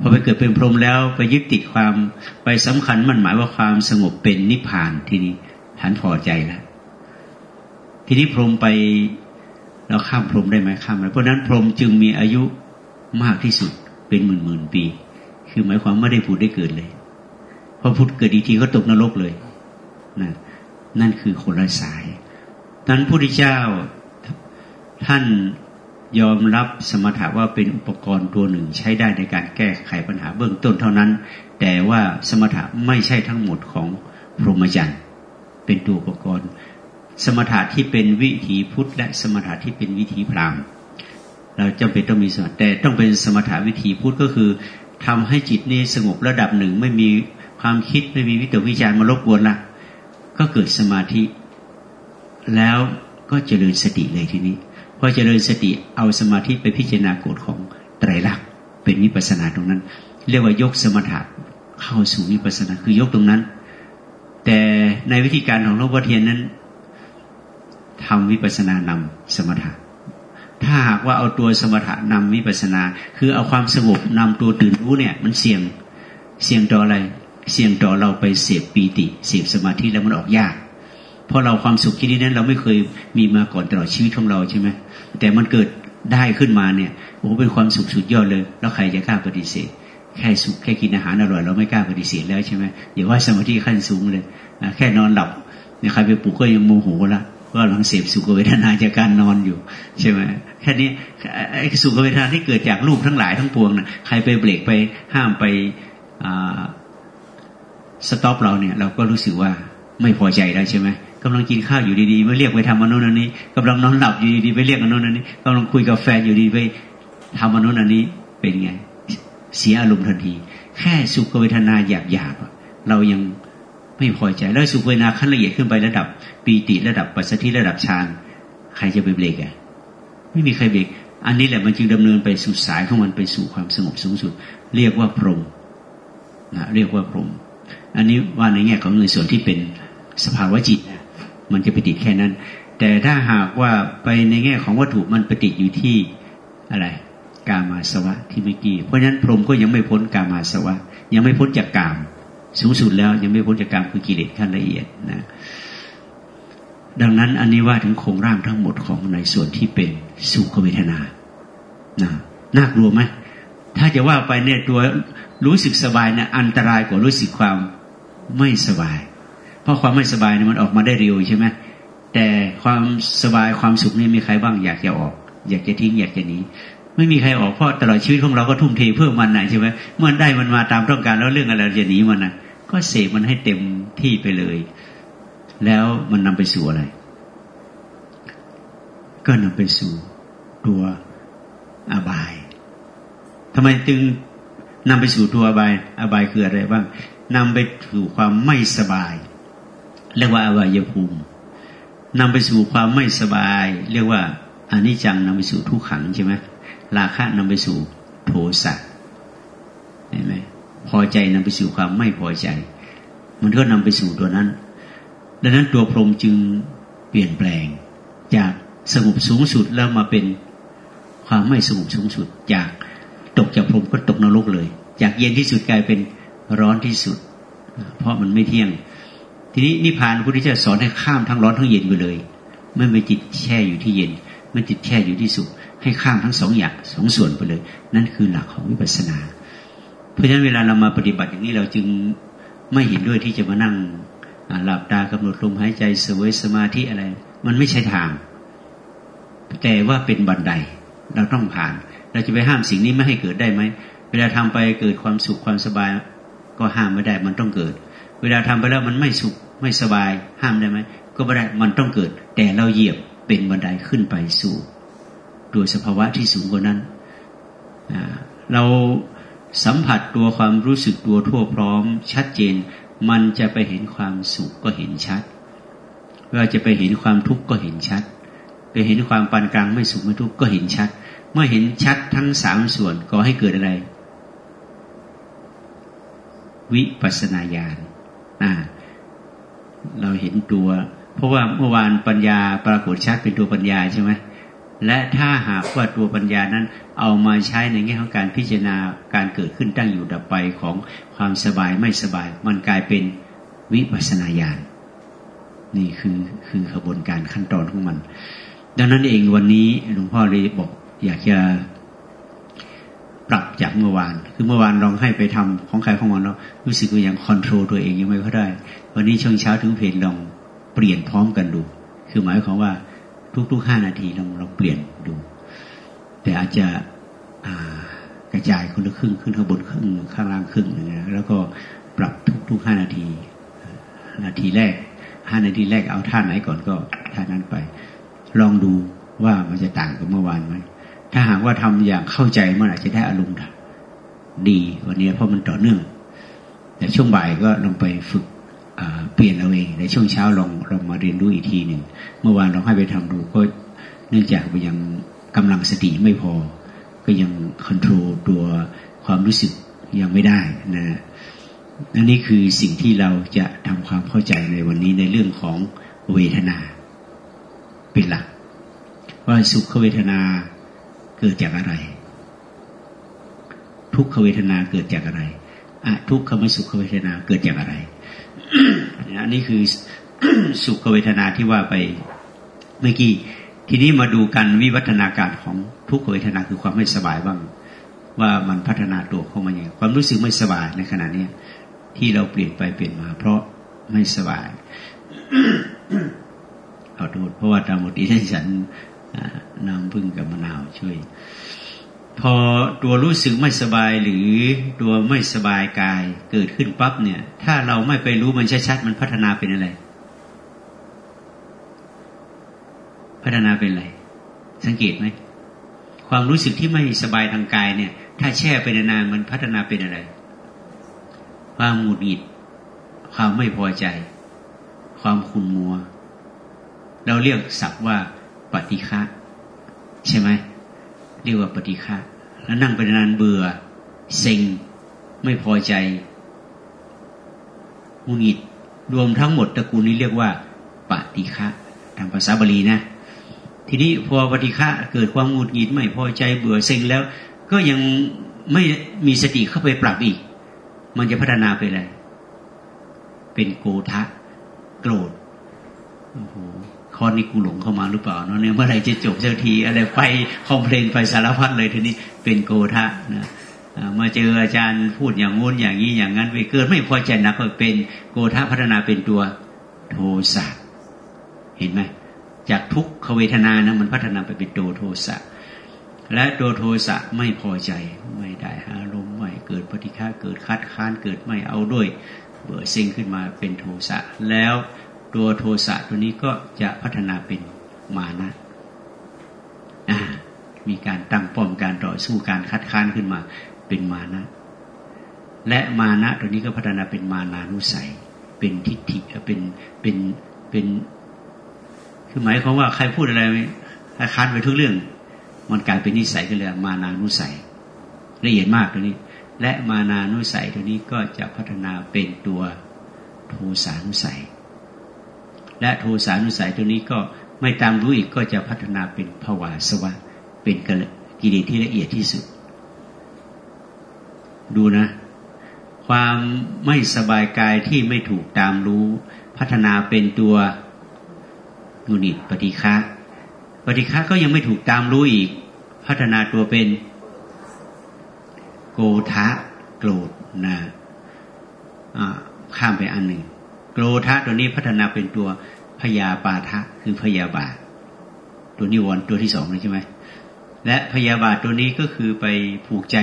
พอไปเกิดเป็นพรหมแล้วไปยึดติดความไปสำคัญมันหมายว่าความสงบเป็นนิพพานทีนี้ฐานพอใจแล้วทีนี้พรหมไปเราข้ามพรหมได้ไหมข้ามไมเพราะนั้นพรหมจึงมีอายุมากที่สุดเป็นหมื่นหมื่นปี คือหมายความไม่ได้ผุดได้เกิดเลยพอผุดเกิดอีกทีก็ตกนรกเลยนะนั่นคือคนละสายนั้นพระพุทธเจ้าท่าน ยอมรับสมถะว่าเป็นอุปกรณ์ตัวหนึ่งใช้ได้ในการแก้ไขปัญหาเบื้องต้นเท่านั้น แต่ว่าสมถะไม่ใช่ทั้งหมดของพรหมจรรย์เป็นตัวอุปกรณ์ สมถะที่เป็นวิถีพุทธ และสมถะที่เป็นวิถีพราหมณ์เราจำเป็นต้องมีสมถะแต่ต้องเป็นสมถะวิถีพุทธก็คือทำให้จิตนี้สงบระดับหนึ่งไม่มีความคิดไม่มีวิตกวิจารมารบกวนละก็เกิดสมาธิ แล้วก็เจริญสติเลยทีนี้ อเจริญสติเอาสมาธิไปพิจารณากฎของไตรลักษณ์เป็นวิปัสนาตรงนั้น เรียกว่ายกสมถะเข้าสู่วิปัสนาคือยกตรงนั้น แต่ในวิธีการของหลวงพ่อเทียนนั้นทำวิปัสนานำสมถะถ้าหากว่าเอาตัวสมถะนำวิปัสนา คือเอาความสงบนำตัวตื่นรู้เนี่ยมันเสี่ยงเสี่ยงต่ออะไร เสี่ยงต่อเราไปเสพปีติเสพสมาธิแล้วมันออกยาก เพราะเราความสุขที่นี้นั้น เราไม่เคยมีมาก่อนตลอดชีวิตของเราใช่ไหมแต่มันเกิดได้ขึ้นมาเนี่ยโอ้เป็นความสุขสุดยอดเลย แล้วใครจะกล้าปฏิเสธ แค่สุขแค่กินอาหารอร่อยเราไม่กล้าปฏิเสธแล้วใช่ไหมอย่าว่าสมาธิขั้นสูงเลยแค่นอนหลับเนี่ยใครไปปลุกก็ยังโมโหละว่าหลังเสพสุขเวทนาจากการนอนอยู่ ใช่ไหมแค่นี้ไอ้สุขเวทนาที่เกิดจากรูปทั้งหลายทั้งปวงนะใครไปเบรกไปห้ามไปสต็อปเราเนี่ย เราก็รู้สึกว่าไม่พอใจแล้วใช่ไหม กำลังกินข้าวอยู่ดีๆไม่เรียกไปทำมนุนอันนี้กำลังนอนหลับอยู่ดีๆไปเรียกมนุนอันนี้กำลังคุยกับแฟนอยู่ดีไปทำมนุนอันนี้เป็นไง เสียอารมณ์ทันที แค่สุขเวทนาหยาบๆเรายังไม่พอใจแล้วสุขเวทนาขั้นละเอียดขึ้นไประดับปีติระดับปัสสติระดับฌานใครจะไปเบรกอะไม่มีใครเบรกอันนี้แหละมันจึงดำเนินไปสู่สายของมันไปสู่ความสงบสูงสุด เรียกว่าพรหมนะเรียกว่าพรหมอันนี้ว่าในแง่ของในส่วนที่เป็นสภาวะจิตนะ มันจะไปติดแค่นั้น แต่ถ้าหากว่าไปในแง่ของวัตถุมันไปติดอยู่ที่อะไร กามาสวะที่เมื่อกี้เพราะฉะนั้นพรหมก็ยังไม่พ้นกามาสวะ ยังไม่พ้นจากกาม สูงสุดแล้วยังไม่พ้นจากกามคือกิเลสขั้นละเอียดนะดังนั้นอันนี้ว่าถึงโครงร่างทั้งหมดของในส่วนที่เป็นสุขเวทนานะน่ากลัวไหมถ้าจะว่าไปเนี่ยตัวรู้สึกสบายนะอันตรายกว่ารู้สึกความไม่สบาย เพราะความไม่สบายเนี่ยมันออกมาได้เร็วใช่ไหมแต่ความสบายความสุขนี่มีใครบ้างอยากจะออก อยากจะทิ้งอยากจะหนีไม่มีใครออกเพราะตลอดชีวิตของเราก็ทุ่มเทเพื่อมันนะใช่ไหมเมื่อได้มันมาตามต้องการแล้วเรื่องอะไรจะหนีมันนะก็เสพมันให้เต็มที่ไปเลย แล้วมันนำไปสู่อะไร ก็นำไปสู่ตัวอบายทำไมจึงนำไปสู่ตัวอบาย อบายคืออะไรบ้างนำไปสู่ความไม่สบาย เรียกว่าอบายภูมินำไปสู่ความไม่สบาย เรียกว่าอานิจจังนำไปสู่ทุกขังใช่ไหมราคะนำไปสู่โทสะเห็นไหมพอใจนำไปสู่ความไม่พอใจ มันก็นำไปสู่ตัวนั้น ดังนั้นตัวพรหมจึงเปลี่ยนแปลง จากสงบสูงสุดแล้วมาเป็นความไม่สงบสูงสุด จากตกจากพรหมก็ตกนรกเลย จากเย็นที่สุดกลายเป็นร้อนที่สุด เพราะมันไม่เที่ยง ทีนี้นิพพานพระพุทธเจ้าสอนให้ข้ามทั้งร้อนทั้งเย็นไปเลยไม่ไปจิตแช่อยู่ที่เย็นไม่จิตแช่อยู่ที่สุข ให้ข้ามทั้งสองอย่างสองส่วนไปเลย นั่นคือหลักของวิปัสสนา เพราะฉะนั้นเวลาเรามาปฏิบัติอย่างนี้เราจึงไม่เห็นด้วยที่จะมานั่งหลับตากำหนดลมหายใจเสวยสมาธิอะไร มันไม่ใช่ทาง แต่ว่าเป็นบันไดเราต้องผ่าน เราจะไปห้ามสิ่งนี้ไม่ให้เกิดได้ไหมเวลาทำไปเกิดความสุขความสบาย ก็ห้ามไม่ได้มันต้องเกิด เวลาทำไปแล้วมันไม่สุข ไม่สบายห้ามได้ไหมก็ไม่ได้มันต้องเกิด แต่เราเหยียบเป็นบันไดขึ้นไปสู่ตัวสภาวะที่สูงกว่านั้น เราสัมผัสตัวความรู้สึกตัวทั่วพร้อม ชัดเจน มันจะไปเห็นความสุขก็เห็นชัดว่าจะไปเห็นความทุกข์ก็เห็นชัด ไปเห็นความปานกลางไม่สุขไม่ทุกข์ก็เห็นชัด เมื่อเห็นชัดทั้งสามส่วนก็ให้เกิดอะไร วิปัสนาญาณ เราเห็นตัว เพราะว่าเมื่อวานปัญญาปรากฏชัดเป็นตัวปัญญาใช่ไหมและถ้าหากว่าตัวปัญญานั้น เอามาใช้ในแง่ของการพิจารณาการเกิดขึ้นตั้งอยู่ดับไปของความสบายไม่สบาย มันกลายเป็นวิปัสนาญาณนี่คือคือขบวนการขั้นตอนของมัน ดังนั้นเองวันนี้หลวงพ่อเลยบอกอยากจะ ปรับจากเมื่อวาน คือเมื่อวานลองให้ไปทำของใครของมันเรารู้สึกว่ายังคอนโทรลตัวเองยังไม่ค่อยได้ วันนี้ช่วงเช้าถึงเพลลองเปลี่ยนพร้อมกันดู คือหมายความว่าทุกๆห้านาทีลองลองเปลี่ยนดู แต่อาจจะกระจายคนละครึ่งขึ้นข้างบนครึ่งข้างล่างครึ่งนะแล้วก็ปรับทุกๆห้านาที นาทีแรกห้านาทีแรกเอาท่าไหนก่อนก็ท่านั้นไป ลองดูว่ามันจะต่างกับเมื่อวานไหม ถ้าหากว่าทำอย่างเข้าใจมันอาจจะได้อารมณ์ดีวันนี้เพราะมันต่อเนื่องแต่ช่วงบ่ายก็ลองไปฝึกเปลี่ยนเอาเองในช่วงเช้าลองลองมาเรียนรู้อีกทีหนึ่งเมื่อวานเราให้ไปทำดูก็เนื่องจากมันยังกำลังสติไม่พอ ก็ยังควบคุมตัวความรู้สึกยังไม่ได้นะอันนี้คือสิ่งที่เราจะทำความเข้าใจในวันนี้ในเรื่องของเวทนา เป็นหลัก ว่าสุขเวทนา เกิดจากอะไร ทุกขเวทนาเกิดจากอะไรอะทุกขมสุขเวทนาเกิดจากอะไรอันนี้คือสุขเวทนาที่ว่าไปเมื่อกี้ทีนี้มาดูกันวิวัฒนาการของทุกขเวทนาคือความไม่สบายบ้าง ว่ามันพัฒนาตัวเข้ามาอย่างความรู้สึกไม่สบายในขณะนี้ที่เราเปลี่ยนไปเปลี่ยนมา เพราะไม่สบายเอโทษเพราะว่าตามบทที่ฉัน น้ำพึ่งกับมะนาวช่วย พอตัวรู้สึกไม่สบายหรือตัวไม่สบายกายเกิดขึ้นปั๊บเนี่ย ถ้าเราไม่ไปรู้มันชัดๆมันพัฒนาเป็นอะไร พัฒนาเป็นอะไร สังเกตไหมความรู้สึกที่ไม่สบายทางกายเนี่ย ถ้าแช่ไปนานๆมันพัฒนาเป็นอะไร ความหงุดหงิด ความไม่พอใจ ความขุ่นมัว เราเรียกศัพท์ว่า ปฏิฆะใช่ไหมเรียกว่าปฏิฆะแล้วนั่งไปนานเบื่อเซ็งไม่พอใจหงุดหงิดรวมทั้งหมดตระกูลนี้เรียกว่าปฏิฆะทางภาษาบาลีนะ ทีนี้พอปฏิฆะเกิดความหงุดหงิดไม่พอใจเบื่อเซ็งแล้ว ก็ยังไม่มีสติเข้าไปปรับอีก มันจะพัฒนาไปเลยเป็นโกทะโกรธโอ้โห ข้อนี้กูหลงเข้ามาหรือเปล่าเนาะเนี่ยเมื่อไหร่จะจบเจ้าที อะไรไปคอมเพลนไปสารพัดเลยทีนี้เป็นโกทะนะมาเจออาจารย์พูดอย่างงู้นอย่างนี้อย่างนั้นไปเกิดไม่พอใจนะก็เป็นโกทะพัฒนาเป็นตัวโทสะเห็นไหมจากทุกขเวทนานะมันพัฒนาไปเป็นตัวโทสะและตัวโทสะไม่พอใจไม่ได้อารมณ์ไม่เกิดปฏิฆาเกิดคัดค้านเกิดไม่เอาด้วย เบื่อซิงขึ้นมาเป็นโทสะแล้ว ตัวโทสะตัวนี้ก็จะพัฒนาเป็นมานะมีการตั้งป้อมการต่อสู้การคัดค้านขึ้นมาเป็นมานะ และมานะตัวนี้ก็พัฒนาเป็นมานานุสัย เป็นทิฏฐิเป็นเป็นเป็นคือหมายความว่าใครพูดอะไรคัดค้านไปทุกเรื่อง มันกลายเป็นนิสัยกันเลยมานานุสัย ละเอียดมากตัวนี้ และมานานุสัยตัวนี้ก็จะพัฒนาเป็นตัวโทสานุสัย และโทสานุสัยตัวนี้ก็ไม่ตามรู้อีกก็จะพัฒนาเป็นภวาสวะ เป็นกิเลสที่ละเอียดที่สุด ดูนะ ความไม่สบายกายที่ไม่ถูกตามรู้ พัฒนาเป็นตัวนุนิตปฏิฆะปฏิฆะก็ยังไม่ถูกตามรู้อีก พัฒนาตัวเป็นโกทะโกรธนะข้ามไปอันหนึ่ง โกรธะตัวนี้พัฒนาเป็นตัวพยาบาทะคือพยาบาท ตัวนิวรณ์ตัวที่สองเลยใช่ไหมและพยาบาทตัวนี้ก็คือไปผูกใจ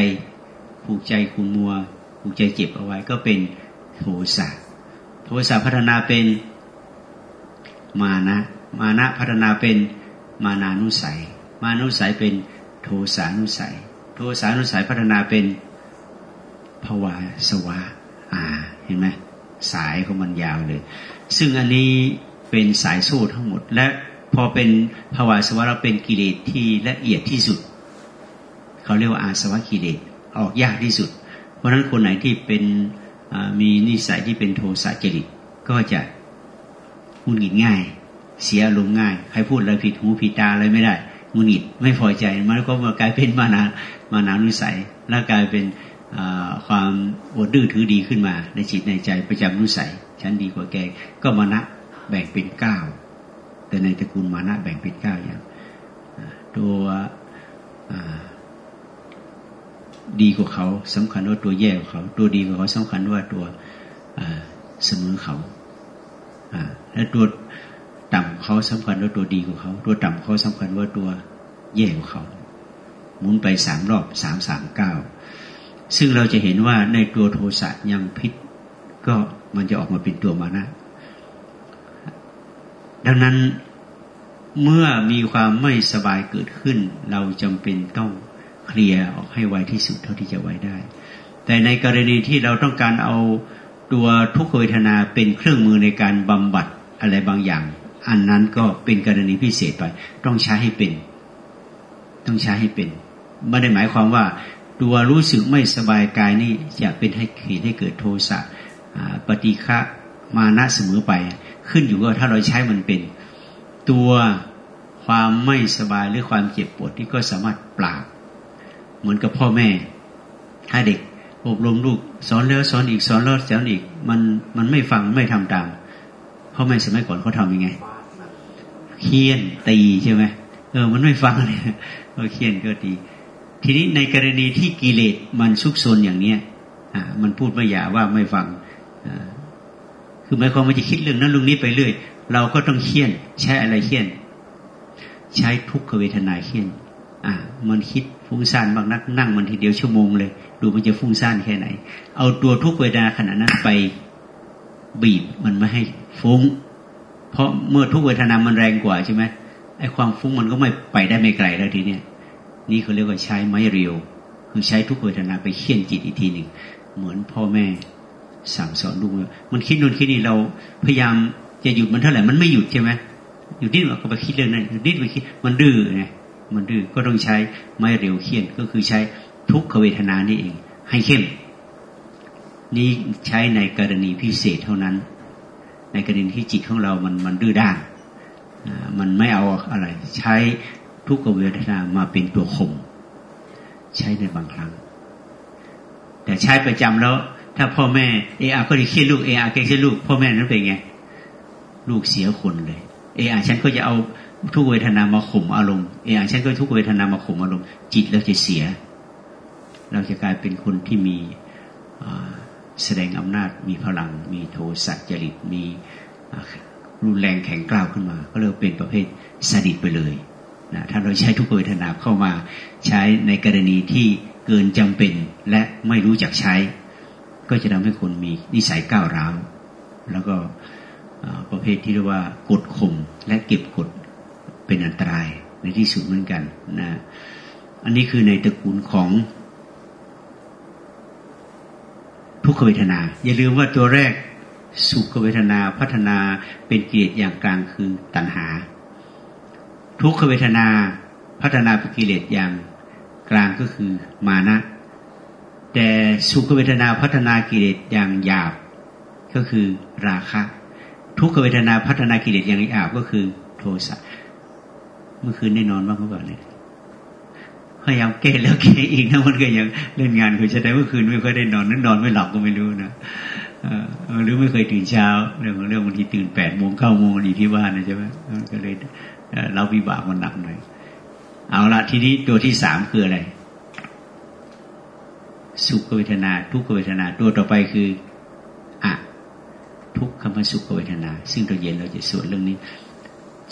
ผูกใจคุมมัว ผูกใจเจ็บเอาไว้ก็เป็นโทสะโทสะพัฒนาเป็นมานะ มานะพัฒนาเป็นมานานุสัย มานุสัยเป็นโทสานุสัย โทสานุสัยพัฒนาเป็นภวาสวะอ่าเห็นไหม สายของมันยาวเลย ซึ่งอันนี้เป็นสายโซ่ทั้งหมด และพอเป็นภวาสวะเราเป็นกิเลสที่ละเอียดที่สุด เขาเรียกว่าอาสวะกิเลสออกยากที่สุด เพราะฉะนั้นคนไหนที่เป็นมีนิสัยที่เป็นโทสะจริตก็จะหุ่นหงิดง่าย เสียลงง่าย ใครพูดอะไรผิดหูผิดตาอะไรไม่ได้มุนิดไม่พอใจ มันก็มากลายเป็นมานามานานุสัยแล้วกลายเป็น ความอดดื้อถือดีขึ้นมา ในจิตในใจประจำนุสัยฉันดีกว่าแกก็มานะแบ่งเป็นเก้าแต่ในตระกูลมานะแบ่งเป็นเก้าอย่างตัวดีกว่าเขาสำคัญว่าตัวแย่กว่าเขา ตัวดีกว่าเขาสำคัญว่าตัวเสมอเขาและตัวต่ำเขาสำคัญว่าตัวดีกว่าเขา ตัวต่ำเขาสำคัญว่าตัวแย่กว่าเขา หมุนไปสามรอบสามสามเก้า ซึ่งเราจะเห็นว่าในตัวโทสะยังพิษ ก็มันจะออกมาเป็นตัวมานะ ดังนั้นเมื่อมีความไม่สบายเกิดขึ้น เราจำเป็นต้องเคลียร์ออกให้ไวที่สุดเท่าที่จะไวได้ แต่ในกรณีที่เราต้องการเอาตัวทุกขเวทนาเป็นเครื่องมือในการบำบัดอะไรบางอย่าง อันนั้นก็เป็นกรณีพิเศษไป ต้องใช้ให้เป็น ต้องใช้ให้เป็นไม่ได้หมายความว่า ตัวรู้สึกไม่สบายกายนี่จะเป็นให้เหตุให้เกิดโทสะปฏิฆะมานะเสมอไป ขึ้นอยู่ว่าถ้าเราใช้มันเป็น ตัวความไม่สบายหรือความเจ็บปวดที่ก็สามารถปราบ เหมือนกับพ่อแม่ ถ้าเด็กอบรมลูกสอนแล้วสอนอีกสอนแล้วสอนอีกมันมันไม่ฟังไม่ทำตามพ่อแม่สมัยก่อนเขาทำยังไงเคียนตีใช่ไหมเออมันไม่ฟังเลยเคียนก็ตี ทีนี้ในกรณีที่กิเลสมันซุกซนอย่างเนี้ยอ่ามันพูดไม่หยาว่าไม่ฟังคือหมายความว่าจะคิดเรื่องนั้นเรื่องนี้ไปเรื่อย เราก็ต้องเคี่ยน ใช้อะไรเคี่ยน ใช้ทุกขเวทนาเคี่ยน อ่า มันคิดฟุ้งซ่านบางนักนั่งมันทีเดียวชั่วโมงเลย ดูมันจะฟุ้งซ่านแค่ไหน เอาตัวทุกเวทนาขณะนั้นไปบีบมันไม่ให้ฟุ้ง เพราะเมื่อทุกเวทนามันแรงกว่าใช่ไหมไอ้ความฟุ้งมันก็ไม่ไปได้ไม่ไกลแล้วทีเนี้ย นี่เขาเรียกว่าใช้ไม้เรียว คือใช้ทุกเวทนาไปเคี่ยนจิตอีกทีหนึ่งเหมือนพ่อแม่สั่งสอนลูกมันคิดนู่นคิดนี่เราพยายามจะหยุดมันเท่าไหร่มันไม่หยุดใช่ไหมหยุดนิดเราก็ไปคิดเรื่องนั้นหยุดนิดไปคิดมันดื้อไงมันดื้อก็ต้องใช้ไม้เรียวเคี่ยนก็คือใช้ทุกขเวทนานี่เอง ให้เข้ม นี่ใช้ในกรณีพิเศษเท่านั้น ในกรณีที่จิตของเรามันมันดื้อด้านมันไม่เอาอะไร ใช้ ทุกขเวทนามาเป็นตัวข่มใช้ในบางครั้ง แต่ใช้ประจำแล้ว ถ้าพ่อแม่เออาก็จะเครียดลูกเออาแกเครียดลูกพ่อแม่นั้นเป็นไง ลูกเสียคนเลยเออาฉันก็จะเอาทุกเวทนามาข่มอารมณ์เออาฉันก็ทุกเวทนามาข่มอารมณ์จิตเราจะเสีย เราจะกลายเป็นคนที่มีแสดงอำนาจมีพลัง มีโทสัจริตมีรุนแรงแข็งกร้าวขึ้นมา ก็เรียเป็นประเภทสดิตไปเลย นะถ้าเราใช้ทุกเวทนาเข้ามาใช้ในกรณีที่เกินจำเป็นและไม่รู้จักใช้ ก็จะทำให้คนมีนิสัยก้าวร้าวแล้วก็ประเภทที่เรียกว่ากดข่มและเก็บกดเป็นอันตรายในที่สุดเหมือนกันนะอันนี้คือในตระกูลของทุกขเวทนา อย่าลืมว่าตัวแรกสุขเวทนาพัฒนาเป็นเกียรติอย่างกลางคือตัณหา ทุกขเวทนาพัฒนากิเลสอย่างกลางก็คือมานะ แต่สุขเวทนาพัฒนากิเลสอย่างหยาบก็คือราคะ ทุกขเวทนาพัฒนากิเลสอย่างหยาบก็คือโทสะเมื่อคืนได้นอนบ้างหรือเปล่าเนี่ยพยายามแก้แล้วแก้อีกนะมันก็ยังเล่นงานคือจะได้เมื่อคืนไม่ค่อยได้นอนนึกนอนไม่หลับก็ไม่รู้นะหรือไม่เคยตื่นเช้าเรื่องเรื่องบางทีตื่นแปดโมงเก้าโมงอยู่ที่บ้านนะใช่ไหมก็เลย เราวิบากมันหนักหน่อย เอาละทีนี้ตัวที่สามคืออะไร สุขเวทนา ทุกขเวทนา ตัวต่อไปคืออะทุกขมสุขเวทนา ซึ่งตัวเย็นเราจะสวดเรื่องนี้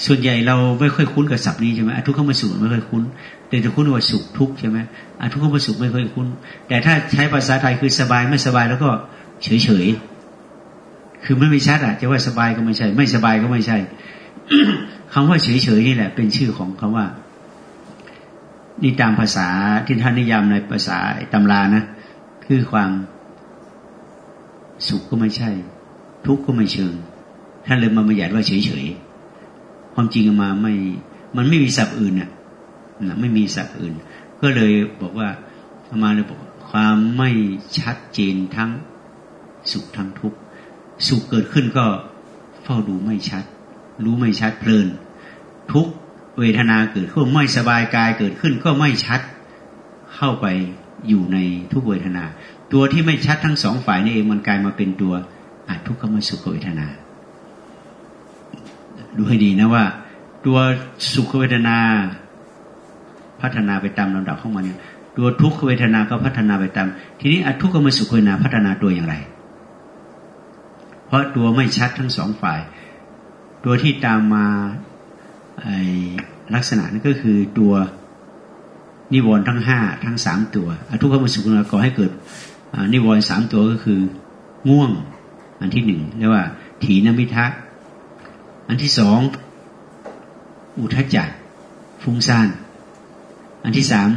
ส่วนใหญ่เราไม่ค่อยคุ้นกับศัพท์นี้ใช่ไหมทุกขมสุขไม่ค่อยคุ้นแต่จะคุ้นว่าสุขทุกใช่ไหมอทุกขมสุขไม่ค่อยคุ้น แต่ถ้าใช้ภาษาไทยคือสบายไม่สบายแล้วก็เฉยเฉยคือไม่ม่ชัดอะจะว่าสบายก็ไม่ใช่ ไม่สบายก็ไม่ใช่ คำว่าเฉยๆนี่แหละ เป็นชื่อของคำว่า นี่ตามภาษาที่ท่านนิยามในภาษาตำรานะ คือความสุขก็ไม่ใช่ ทุกข์ก็ไม่เชิง ท่านเลยมาบัญญัติว่าเฉยๆความจริงมาไม่ มันไม่มีศัพท์อื่นน่ะนะไม่มีศัพท์อื่น ก็เลยบอกว่ามาเลยบอกความไม่ชัดเจนทั้งสุขทั้งทุกข์สุขเกิดขึ้นก็เฝ้าดูไม่ชัด รู้ไม่ชัดเพลิน ทุกเวทนาเกิดขึ้นไม่สบายกายเกิดขึ้นก็ไม่ชัดเข้าไปอยู่ในทุกเวทนา ตัวที่ไม่ชัดทั้งสองฝ่ายนี่เองมันกลายมาเป็นตัวอาทุกขมสุขเวทนา ดูให้ดีนะว่า ตัวสุขเวทนาพัฒนาไปตามลำดับของมันเนี่ยตัวทุกขเวทนาก็พัฒนาไปตาม ทีนี้อทุกขมสุขเวทนาพัฒนาตัวอย่างไร เพราะตัวไม่ชัดทั้งสองฝ่าย ตัวที่ตามมาลักษณะนั้นก็คือตัวนิวรณ์ทั้งห้าทั้งสามตัวอทุกขมสุขก่อให้เกิดนิวรณ์สามตัวก็คือง่วง อันที่หนึ่งเรียกว่า ถีนมิทะอันที่สองอุทจจะฟุ้งซ่าน อันที่สาม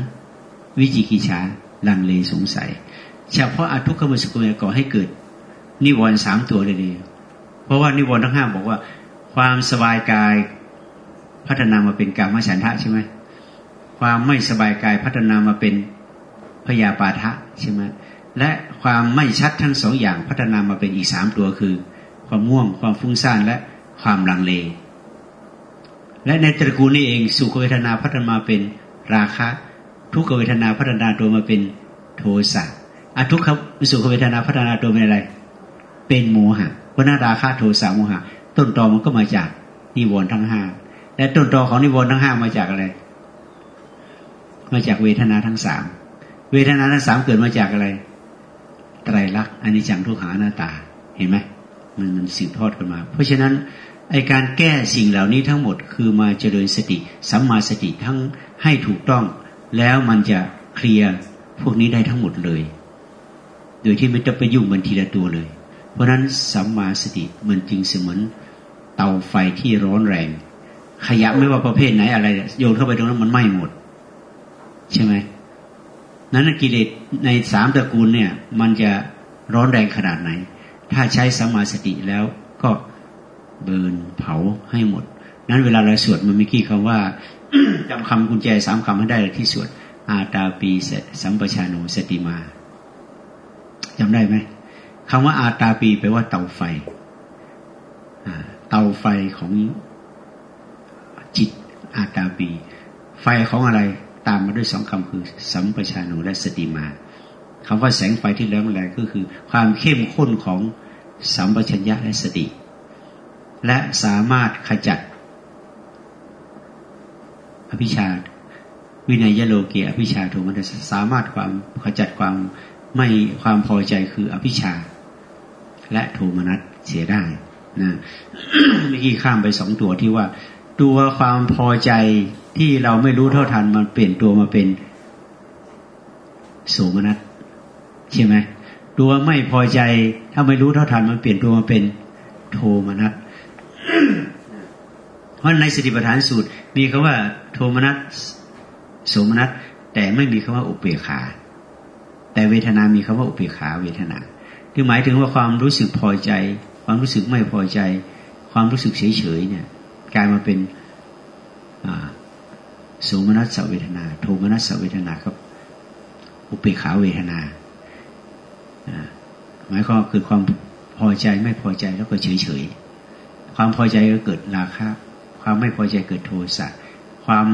วิจิกิจฉาลังเลสงสัย เฉพาะอทุกขมสุขก่อให้เกิดนิวรณ์สามตัวเลยดีเพราะว่านิวรณ์ทั้งห้าบอกว่า ความสบายกายพัฒนามาเป็นกามฉันทะใช่ไหมความไม่สบายกายพัฒนามาเป็นพยาปาทะใช่ไหมและความไม่ชัดทั้งสองอย่างพัฒนามาเป็นอีกสามตัวคือ ความง่วงความฟุ้งซ่านและความลังเล และในตระกูลนี้เองสุขเวทนาพัฒนามาเป็นราคะ ทุกขเวทนาพัฒนาตัวมาเป็นโทสะอทุกขสุขเวทนาพัฒนาตัวเป็นอะไร เป็นโมหะเพราะนาราคะโทสะโมหะ ต้นตอมันก็มาจากนิวรณ์ทั้งห้าและต้นตอของนิวรณ์ทั้งห้ามาจากอะไร มาจากเวทนาทั้งสามเวทนาทั้งสามเกิดมาจากอะไร ไตรลักษณ์อนิจจังทุกขาหน้าตาเห็นไหมมันมันสืบทอดกันมา เพราะฉะนั้นไอการแก้สิ่งเหล่านี้ทั้งหมดคือมาเจริญสติสัมมาสติทั้งให้ถูกต้อง แล้วมันจะเคลียร์พวกนี้ได้ทั้งหมดเลย โดยที่ไม่ต้องไปยุ่งมันทีละตัวเลย เพราะนั้นสัมมาสติมันจึงเสมือน เตาไฟที่ร้อนแรง ขยะไม่ว่าประเภทไหนอะไร โยนเข้าไปตรงนั้นมันไหม้หมด ใช่ไหมนั้นกิเลสในสามตระกูลเนี่ย มันจะร้อนแรงขนาดไหน ถ้าใช้สัมมาสติแล้วก็เบินเผาให้หมด นั้นเวลาเราสวดมันมีกี่คำว่าจำคำกุญแจสามคำให้ได้ที่สวดอาตาปีสัมปชานุสติมาจำได้ไหมคำว่าอาตาปีแปลว่าเตาไฟ เตาไฟของจิตอาตาปีไฟของอะไรตามมาด้วยสองคำคือ สัมปชานุและสติมาคำว่าแสงไฟที่แรงแรงก็คือ ความเข้มข้นของสัมปชัญญะและสติ และสามารถขจัด อภิชาวินัยโลเกียอภิชาโทมันสามารถความขจัดความไม่ความพอใจคืออภิชา และโทมนัสเสียได้ นะเมื่อกี้ข้ามไปสองตัวที่ว่า ตัวความพอใจที่เราไม่รู้เท่าทันมันเปลี่ยนตัวมาเป็นโสมนัสใช่ไหมตัวไม่พอใจถ้าไม่รู้เท่าทันมันเปลี่ยนตัวมาเป็นโทมนัสเพราะในสติปัฏฐานสูตร มีคาว่า โทมนัสโสมนัสแต่ไม่มีคำว่าอุเบกขา แต่เวทนามีคำว่าอุเบกขาเวทนา คือหมายถึงว่าความรู้สึกพอใจ ความรู้สึกไม่พอใจ ความรู้สึกเฉยๆเนี่ยกลายมาเป็นโสมนัสเวทนา โทมนัสเวทนาครับอุเบกขาเวทนาหมายความคือความพอใจไม่พอใจแล้วก็เฉยเฉยความพอใจก็เกิดราคะ ความไม่พอใจเกิดโทสะความ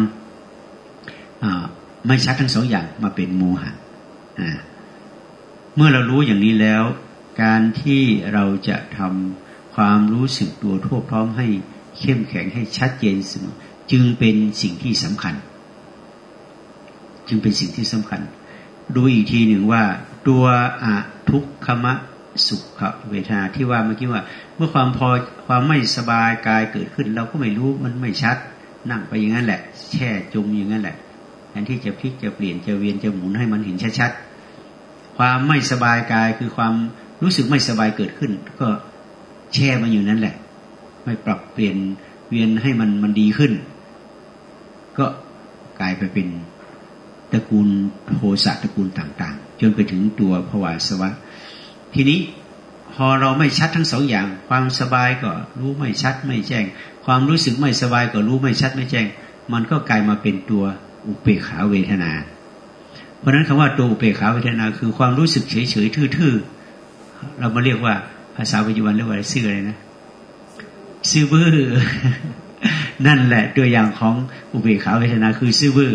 ไม่ชัดทั้งสองอย่างมาเป็นโมหะเมื่อเรารู้อย่างนี้แล้ว การที่เราจะทำความรู้สึกตัวทั่วพร้อมให้เข้มแข็งให้ชัดเจนเสมอจึงเป็นสิ่งที่สำคัญ จึงเป็นสิ่งที่สำคัญ ดูอีกทีหนึ่งว่า ตัวอะทุกขมะสุขเวทนาที่ว่าเมื่อกี้ว่า เมื่อความพอความไม่สบายกายเกิดขึ้น เราก็ไม่รู้มันไม่ชัด นั่งไปอย่างนั้นแหละ แช่จมอย่างนั้นแหละแทนที่จะพลิกจะเปลี่ยนจะเวียนจะหมุนให้มันเห็นชัดๆความไม่สบายกายคือความ รู้สึกไม่สบายเกิดขึ้น ก็แช่มาอยู่นั่นแหละ ไม่ปรับเปลี่ยนเวียนให้มันมันดีขึ้น ก็กลายไปเป็นตระกูลโทสะตระกูลต่าง ๆ จนไปถึงตัวภวาสวะ ทีนี้พอเราไม่ชัดทั้งสองอย่าง ความสบายก็รู้ไม่ชัดไม่แจ้ง ความรู้สึกไม่สบายก็รู้ไม่ชัดไม่แจ้ง มันก็กลายมาเป็นตัวอุเบกขาเวทนา เพราะนั้นคำว่าตัวอุเบกขาเวทนา คือความรู้สึกเฉยๆทื่อๆ เรามาเรียกว่าภาษาปัจจุบันเรียกว่าซื่ออะไรนะซื่อบื้อนั่นแหละตัวอย่างของอุเบกขาเวทนาคือซื่อบื้อ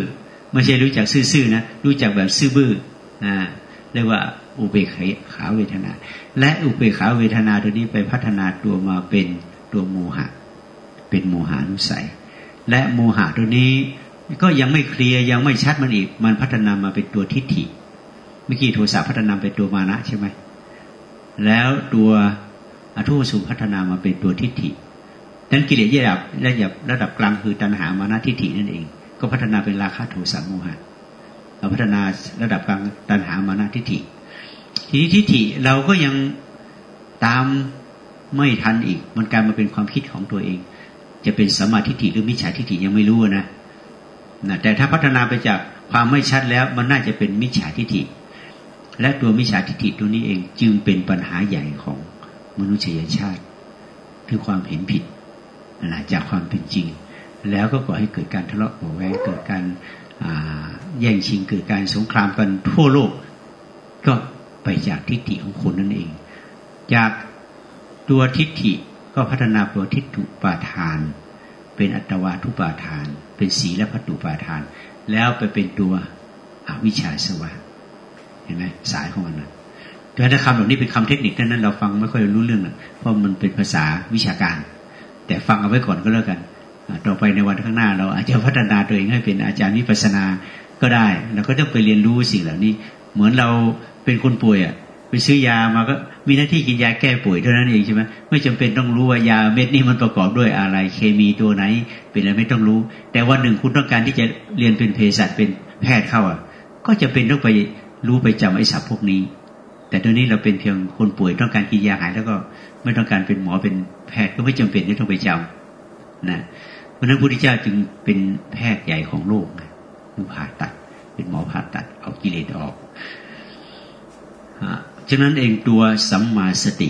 ไม่ใช่รู้จักซื่อๆนะรู้จักแบบซื่อบื้อนะเรียกว่าอุเบกขาเวทนา และอุเบกขาเวทนาตัวนี้ไปพัฒนาตัวมาเป็นตัวโมหะ เป็นโมหานุสัย และโมหะตัวนี้ก็ยังไม่เคลียร์ยังไม่ชัดมันอีก มันพัฒนามาเป็นตัวทิฏฐิเมื่อกี้โทสะพัฒนาเป็นตัวมานะใช่ไหม แล้วตัวอทุสุพัฒนามาเป็นตัวทิฏฐินั้นกิเลสระดับระดับระดับกลางคือตัณหามานะทิฏฐินั่นเอง ก็พัฒนาเป็นราคะโทสะโมหะเราพัฒนาระดับกลางตัณหามานะทิฏฐิ ทีนี้ทิฏฐิเราก็ยังตามไม่ทันอีก มันกลายมาเป็นความคิดของตัวเอง จะเป็นสมาธิฏฐิหรือมิจฉาทิฏฐิยังไม่รู้นะนะแต่ถ้าพัฒนาไปจากความไม่ชัดแล้วมันน่าจะเป็นมิจฉาทิฏฐิ และตัวมิจฉาทิฏฐิตัวนี้เองจึงเป็นปัญหาใหญ่ของมนุษยชาติ คือความเห็นผิดนะจากความเป็นจริง แล้วก็ก่อให้เกิดการทะเลาะเบาแวงเกิดการแย่งชิงเกิดการสงครามกันทั่วโลก ก็ไปจากทิฏฐิของคนนั่นเอง จากตัวทิฏฐิก็พัฒนาตัวทิฏฐุปาทาน เป็นอัตวาทุปาทาน เป็นสีและพัตตุปาทาน แล้วไปเป็นตัวอวิชชาสวะ เห็นไหมสายของมันนะแต่ถ้าคำเหล่านี้เป็นคำเทคนิคนั้นเราฟังไม่ค่อยรู้เรื่องนะเพราะมันเป็นภาษาวิชาการ แต่ฟังเอาไว้ก่อนก็แล้วกัน ต่อไปในวันข้างหน้า เราอาจจะพัฒนาตัวเองให้เป็นอาจารย์วิปัสนาก็ได้เราก็ต้องไปเรียนรู้สิ่งเหล่านี้ เหมือนเราเป็นคนป่วยอะไปซื้อยามาก็มีหน้าที่กินยาแก้ป่วยเท่านั้นเองใช่ไหมไม่จำเป็นต้องรู้ว่ายาเม็ดนี้มันประกอบด้วยอะไรเคมีตัวไหน เป็นอะไรไม่ต้องรู้ แต่วันหนึ่งคุณต้องการที่จะเรียนเป็นเภสัชเป็นแพทย์เข้าอะก็จะเป็นต้องไป รู้ไปจำไอ้ศัพท์พวกนี้ แต่ตอนนี้เราเป็นเพียงคนป่วยต้องการกินยาหาย แล้วก็ไม่ต้องการเป็นหมอเป็นแพทย์ก็ไม่จำเป็นที่ต้องไปจำนะเพราะนั้นพระพุทธเจ้าจึงเป็นแพทย์ใหญ่ของโลกนะผ่าตัด เป็นหมอผ่าตัด เอากิเลสออกฉะนั้นเองตัวสัมมาสติ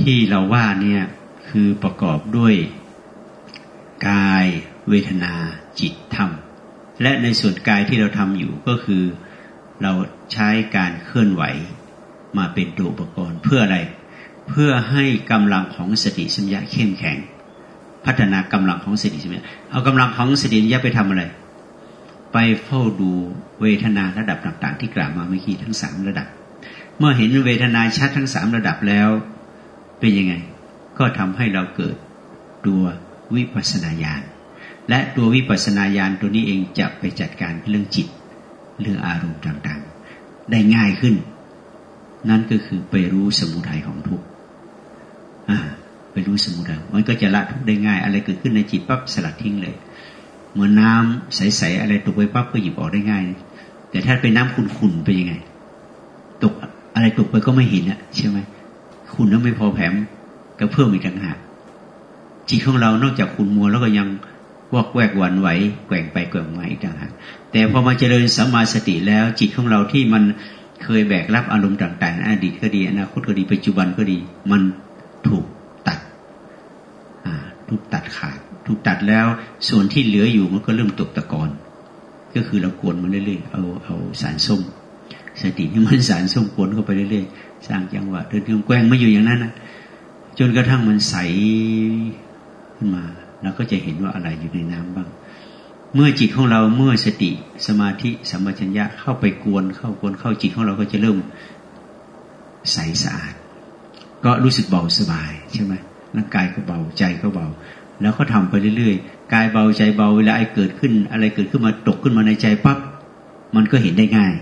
ที่เราว่าเนี่ยคือประกอบด้วยกายเวทนาจิตธรรม และในส่วนกายที่เราทำอยู่ก็คือเรา ใช้การเคลื่อนไหวมาเป็นตัวอุปกรณ์ เพื่ออะไร เพื่อให้กำลังของสติสัมยาเข้มแข็ง พัฒนากำลังของสติสัมยาเอากำลังของสติสัมยาไปทำอะไร ไปเฝ้าดูเวทนาระดับต่างๆ ที่กล่าวมาเมื่อกี้ทั้งสามระดับ เมื่อเห็นเวทนาชัดทั้งสามระดับแล้วเป็นยังไง ก็ทำให้เราเกิดตัววิปัสนาญาณและตัววิปัสนาญาณตัวนี้เองจะไปจัดการเรื่องจิต เรื่องอารมณ์ต่างๆ ได้ง่ายขึ้น นั่นก็คือไปรู้สมุทัยของทุกข์ไปรู้สมุทัยมันก็จะละทุกข์ได้ง่าย อะไรเกิดขึ้นในจิตปั๊บสลัดทิ้งเลย เหมือนน้าใสๆอะไรตกไปปั๊บก็หยิบออกได้ง่าย แต่ถ้าเป็นน้ำขุ่นๆไปยังไง ตกอะไรตกไปก็ไม่เห็นอะใช่ไหมคุณนั้นไม่พอแผมก็เพิ่มอีกต่างหากจิตของเรานอกจากคุณมัวแล้วก็ยัง วอกแวกหวั่นไหวแกว่งไปแกว่งมาอีกต่างหากแต่พอมาเจริญสัมมาสติแล้ว จิตของเราที่มันเคยแบกรับอารมณ์ต่างๆอดีตก็ดีอนาคตก็ดีปัจจุบันก็ดี มันถูกตัดถูกตัดขาด ถูกตัดแล้ว ส่วนที่เหลืออยู่มันก็เริ่มตกตะกอนก็คือเรากวนมันเรื่อยๆเอาเอาสารส้มสตินี่มันสารส่งผลเข้าไปเรื่อยๆสร้างจังหวะเดินแกว้งไม่อยู่อย่างนั้นนะจนกระทั่งมันใสขึ้นมา เราก็จะเห็นว่าอะไรอยู่ในน้ำบ้าง เมื่อจิตของเราเมื่อสติสมาธิสัมปชัญญะเข้าไปกวนเข้ากวนเข้าจิตของเราก็จะเริ่มใสสะอาด ก็รู้สึกเบาสบายใช่ไหมร่างกายก็เบาใจก็เบา แล้วก็ทำไปเรื่อยๆ กายเบาใจเบาเวลาไอ้เกิดขึ้น อะไรเกิดขึ้นมาตกขึ้นมาในใจปั๊บมันก็เห็นได้ง่าย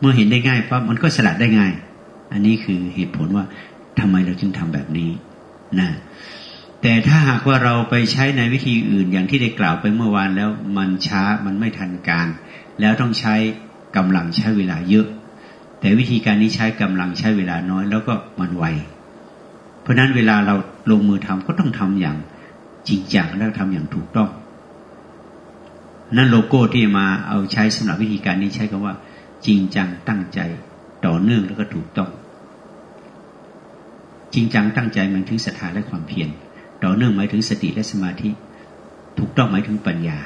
เมื่อเห็นได้ง่ายปั๊บมันก็สลัดได้ง่าย อันนี้คือเหตุผลว่าทำไมเราจึงทำแบบนี้นะ แต่ถ้าหากว่าเราไปใช้ในวิธีอื่นอย่างที่ได้กล่าวไปเมื่อวานแล้วมันช้ามันไม่ทันการ แล้วต้องใช้กำลังใช้เวลาเยอะ แต่วิธีการนี้ใช้กำลังใช้เวลาน้อยแล้วก็มันไวเพราะนั้นเวลาเราลงมือทำก็ต้องทำอย่างจริงจังแล้วทำอย่างถูกต้อง นั่นโลโก้ที่มาเอาใช้สำหรับวิธีการนี้ใช้คำว่า จริงจังตั้งใจต่อเนื่องแล้วก็ถูกต้อง จริงจังตั้งใจหมายถึงศรัทธาและความเพียร ต่อเนื่องหมายถึงสติและสมาธิ ถูกต้องหมายถึงปัญญา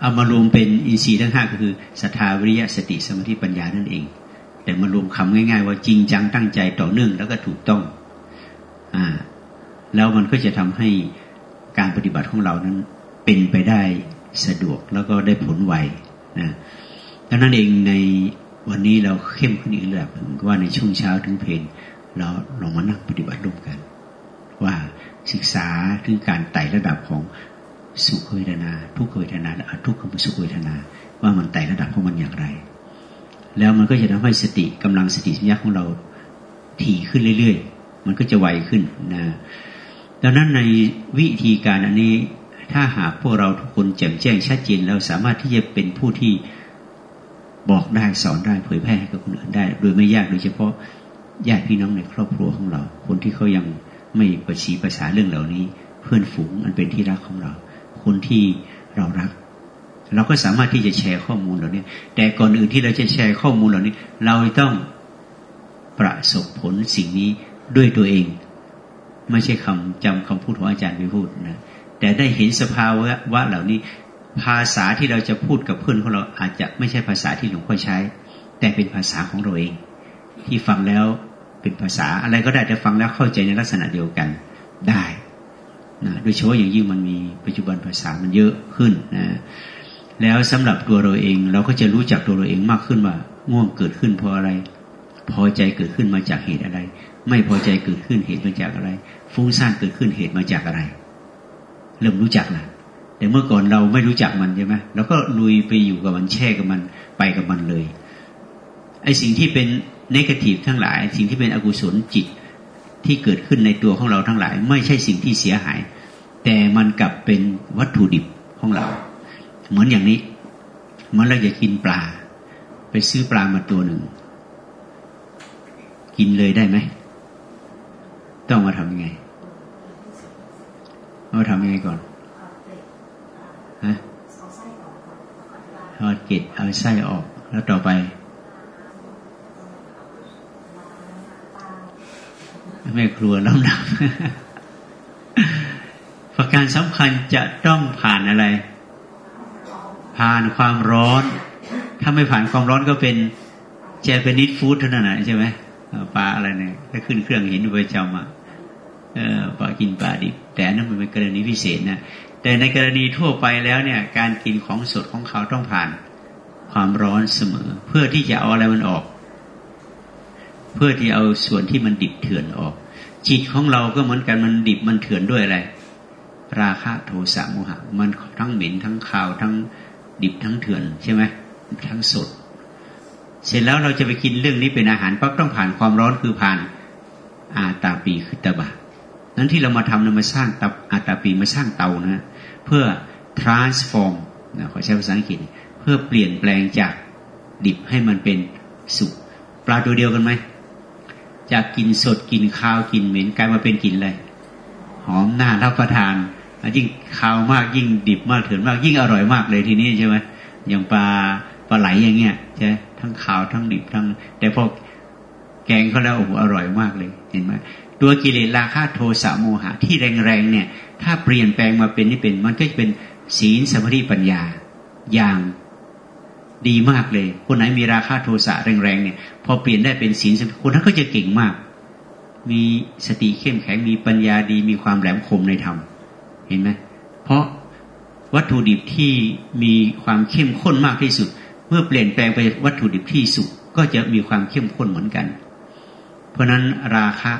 เอามารวมเป็นอินทรีย์ทั้งห้าก็คือศรัทธาวิริยะสติสมาธิปัญญานั่นเอง แต่มารวมคำง่าย ๆ ว่าจริงจังตั้งใจต่อเนื่องแล้วก็ถูกต้องอ่าแล้วมันก็จะทำให้การปฏิบัติของเรานั้นเป็นไปได้สะดวกแล้วก็ได้ผลไวนะดังนั้นเองในวันนี้เราเข้มขึ้นอีกระดับว่าในช่วงเช้าถึงเพลนเราลองมานั่งปฏิบัติร่วมกัน ว่าศึกษาถึงการไต่ระดับของสุขเวทนา ทุกเวทนาและทุกขมสุขเวทนา ว่ามันไต่ระดับของมันอย่างไร แล้วมันก็จะทำให้สติกำลังสติสัญญาของเราถี่ขึ้นเรื่อยๆ มันก็จะไวขึ้นนะดังนั้นในวิธีการอันนี้ถ้าหากพวกเราทุกคนแจ่มแจ้งชัดเจนแล้วสามารถที่จะเป็นผู้ที่บอกได้สอนได้เผยแพร่ให้กับคนอื่นได้ โดยไม่ยากโดยเฉพาะญาติพี่น้องในครอบครัวของเรา คนที่เขายัง ไม่ประชีภาษาเรื่องเหล่านี้ เพื่อนฝูงอันเป็นที่รักของเรา คนที่เรารัก เราก็สามารถที่จะแชร์ข้อมูลเหล่านี้ แต่ก่อนอื่นที่เราจะแชร์ข้อมูลเหล่านี้ เราต้องประสบผลสิ่งนี้ด้วยตัวเอง ไม่ใช่คำจำคำพูดของอาจารย์ไปพูดนะแต่ได้เห็นสภาวะวะเหล่านี้ ภาษาที่เราจะพูดกับเพื่อนของเราอาจจะไม่ใช่ภาษาที่หลวงพ่อใช้ แต่เป็นภาษาของเราเอง ที่ฟังแล้ว เป็นภาษา อะไรก็ได้แต่ฟังแล้วเข้าใจในลักษณะเดียวกันได้นะโดยเฉพาะอย่างยิ่งมันมีปัจจุบันภาษามันเยอะขึ้นนะแล้วสำหรับตัวเราเอง เราก็จะรู้จักตัวเราเองมากขึ้นว่าง่วงเกิดขึ้นเพราะอะไร พอใจเกิดขึ้นมาจากเหตุอะไร ไม่พอใจเกิดขึ้นเหตุมาจากอะไร ฟุ้งซ่านเกิดขึ้นเหตุมาจากอะไร เริ่มรู้จักแล้วแต่เมื่อก่อนเราไม่รู้จักมันใช่ไหมเราก็ลุยไปอยู่กับมันแช่กับมันไปกับมันเลยไอ้สิ่งที่เป็น นกาทีฟทั้งหลาย สิ่งที่เป็นอกุศลจิตที่เกิดขึ้นในตัวของเราทั้งหลาย ไม่ใช่สิ่งที่เสียหาย แต่มันกลับเป็นวัตถุดิบของเรา เหมือนอย่างนี้เหมือนเราจะกินปลา ไปซื้อปลามาตัวหนึ่ง กินเลยได้ไหม ต้องมาทำยังไงเราทำยังไงก่อนฮะทอดเกล็ดเอาไส้ออกแล้วต่อไป แม่ครัวน้ำหนักประการสำคัญจะต้องผ่านอะไร ผ่านความร้อน ถ้าไม่ผ่านความร้อนก็เป็นเจแปนิดฟู้ดเท่านั้นใช่ไหมปลาอะไรเนี่ยถ้าขึ้นเครื่องเห็นไปจำอะปลากินปลาดิบแต่นั่นมันเป็นกรณีพิเศษนะแต่ในกรณีทั่วไปแล้วเนี่ย การกินของสดของเขาต้องผ่านความร้อนเสมอ เพื่อที่จะเอาอะไรมันออก เพื่อที่เอาส่วนที่มันดิบเถื่อนออก จิตของเราก็เหมือนกันมันดิบมันเถื่อนด้วยอะไร ราคะโทสะโมหะ มันทั้งเหม็นทั้งขาวทั้งดิบทั้งเถื่อนใช่ไหมทั้งสด เสร็จแล้วเราจะไปกินเรื่องนี้เป็นอาหารก็ต้องผ่านความร้อนคือผ่านอาตาปีคือตะบะนั้นที่เรามาทำเนมาสร้างตับอาตาปีมาสร้างเตานะเพื่อ transform นะขอใช้ภาษาอังกฤษ เพื่อเปลี่ยนแปลงจากดิบให้มันเป็นสุกปลาตัวเดียวกันไหม จากกินสดกินข้าวกินเหม็นกลายมาเป็นกลิ่นอะไรหอมน่ารับประทานยิ่งข้าวมากยิ่งดิบมากเถื่อนมากยิ่งอร่อยมากเลยทีนี้ใช่ไหมอย่างปลาปลาไหลอย่างเงี้ยใช่ทั้งข้าวทั้งดิบทั้ง แต่พอแกงเขาแล้วโอ้โหอร่อยมากเลยเห็นไหมตัวกิเลสราคะโทสะโมหะที่แรงๆเนี่ย ถ้าเปลี่ยนแปลงมาเป็นนี่เป็น มันก็จะเป็นศีลสมาธิปัญญาอย่าง ดีมากเลย คนไหนมีราคาโทสะแรงๆเนี่ย พอเปลี่ยนได้เป็นศีลคนนั้นก็จะเก่งมาก มีสติเข้มแข็งมีปัญญาดีมีความแหลมคมในธรรมเห็นไหมเพราะวัตถุดิบที่มีความเข้มข้นมากที่สุด เมื่อเปลี่ยนแปลงไปวัตถุดิบที่สุดก็จะมีความเข้มข้นเหมือนกัน เพราะนั้นราคะ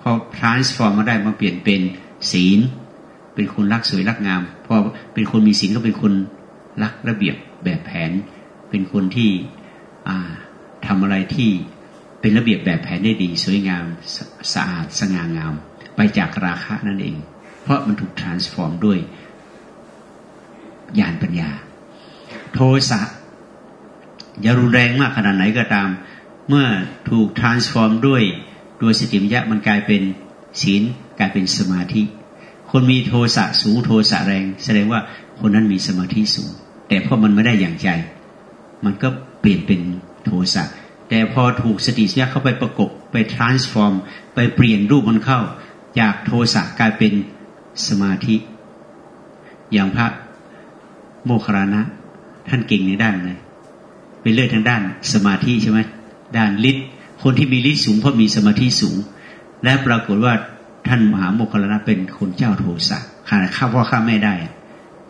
พอ transform มาได้มาเปลี่ยนเป็นศีล เป็นคนรักสวยรักงาม พอเป็นคนมีศีลก็เป็นคนรักระเบียบแบบแผน เป็นคนที่ทำอะไรที่เป็นระเบียบแบบแผนได้ดี สวยงามสะอาดสง่างาม ไปจากราคะนั่นเอง เพราะมันถูก transform ด้วยญาณปัญญา โทสะอย่ารุนแรงมากขนาดไหนก็ตาม เมื่อถูก transform ด้วยตัวสติมัญญะมันกลายเป็นศีลกลายเป็นสมาธิ คนมีโทสะสูงโทสะแรง แสดงว่าคนนั้นมีสมาธิสูง แต่เพราะมันไม่ได้อย่างใจ มันก็เปลี่ยนเป็นโทสะแต่พอถูกสติสัญญาเข้าไปประกบไป transform ไปเปลี่ยนรูปมันเข้า จากโทสะกลายเป็นสมาธิ อย่างพระโมคคารนะ ท่านเก่งในด้านไหนเป็นเลือดทางด้านสมาธิใช่ไหมด้านฤทธิ์คนที่มีฤทธิ์สูงเพราะมีสมาธิสูง และปรากฏว่าท่านมหาโมคคารนะเป็นคนเจ้าโทสะขนาดฆ่าพ่อฆ่าแม่ได้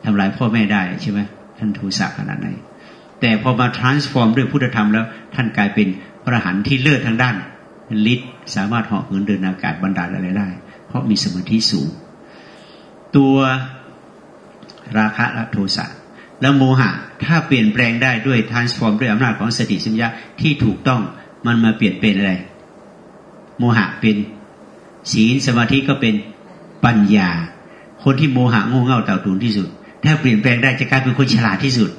ทำลายพ่อแม่ได้ใช่ไหมท่านโทสะขนาดไหน แต่พอมา transform ด้วยพุทธธรรมแล้ว ท่านกลายเป็นพระหันที่เลิศทางด้านฤทธิ์สามารถเหาะเหินเดินอากาศบรรดาอะไรได้ เพราะมีสมาธิสูง ตัวราคะและโทสะแล้วโมหะ ถ้าเปลี่ยนแปลงได้ด้วย transform ด้วยอำนาจของสติสัมยาที่ถูกต้องมันมาเปลี่ยนเป็นอะไร โมหะเป็นศีลสมาธิก็เป็นปัญญา คนที่โมหะโง่เง่าเต่าตุนที่สุด ถ้าเปลี่ยนแปลงได้จะกลายเป็นคนฉลาดที่สุด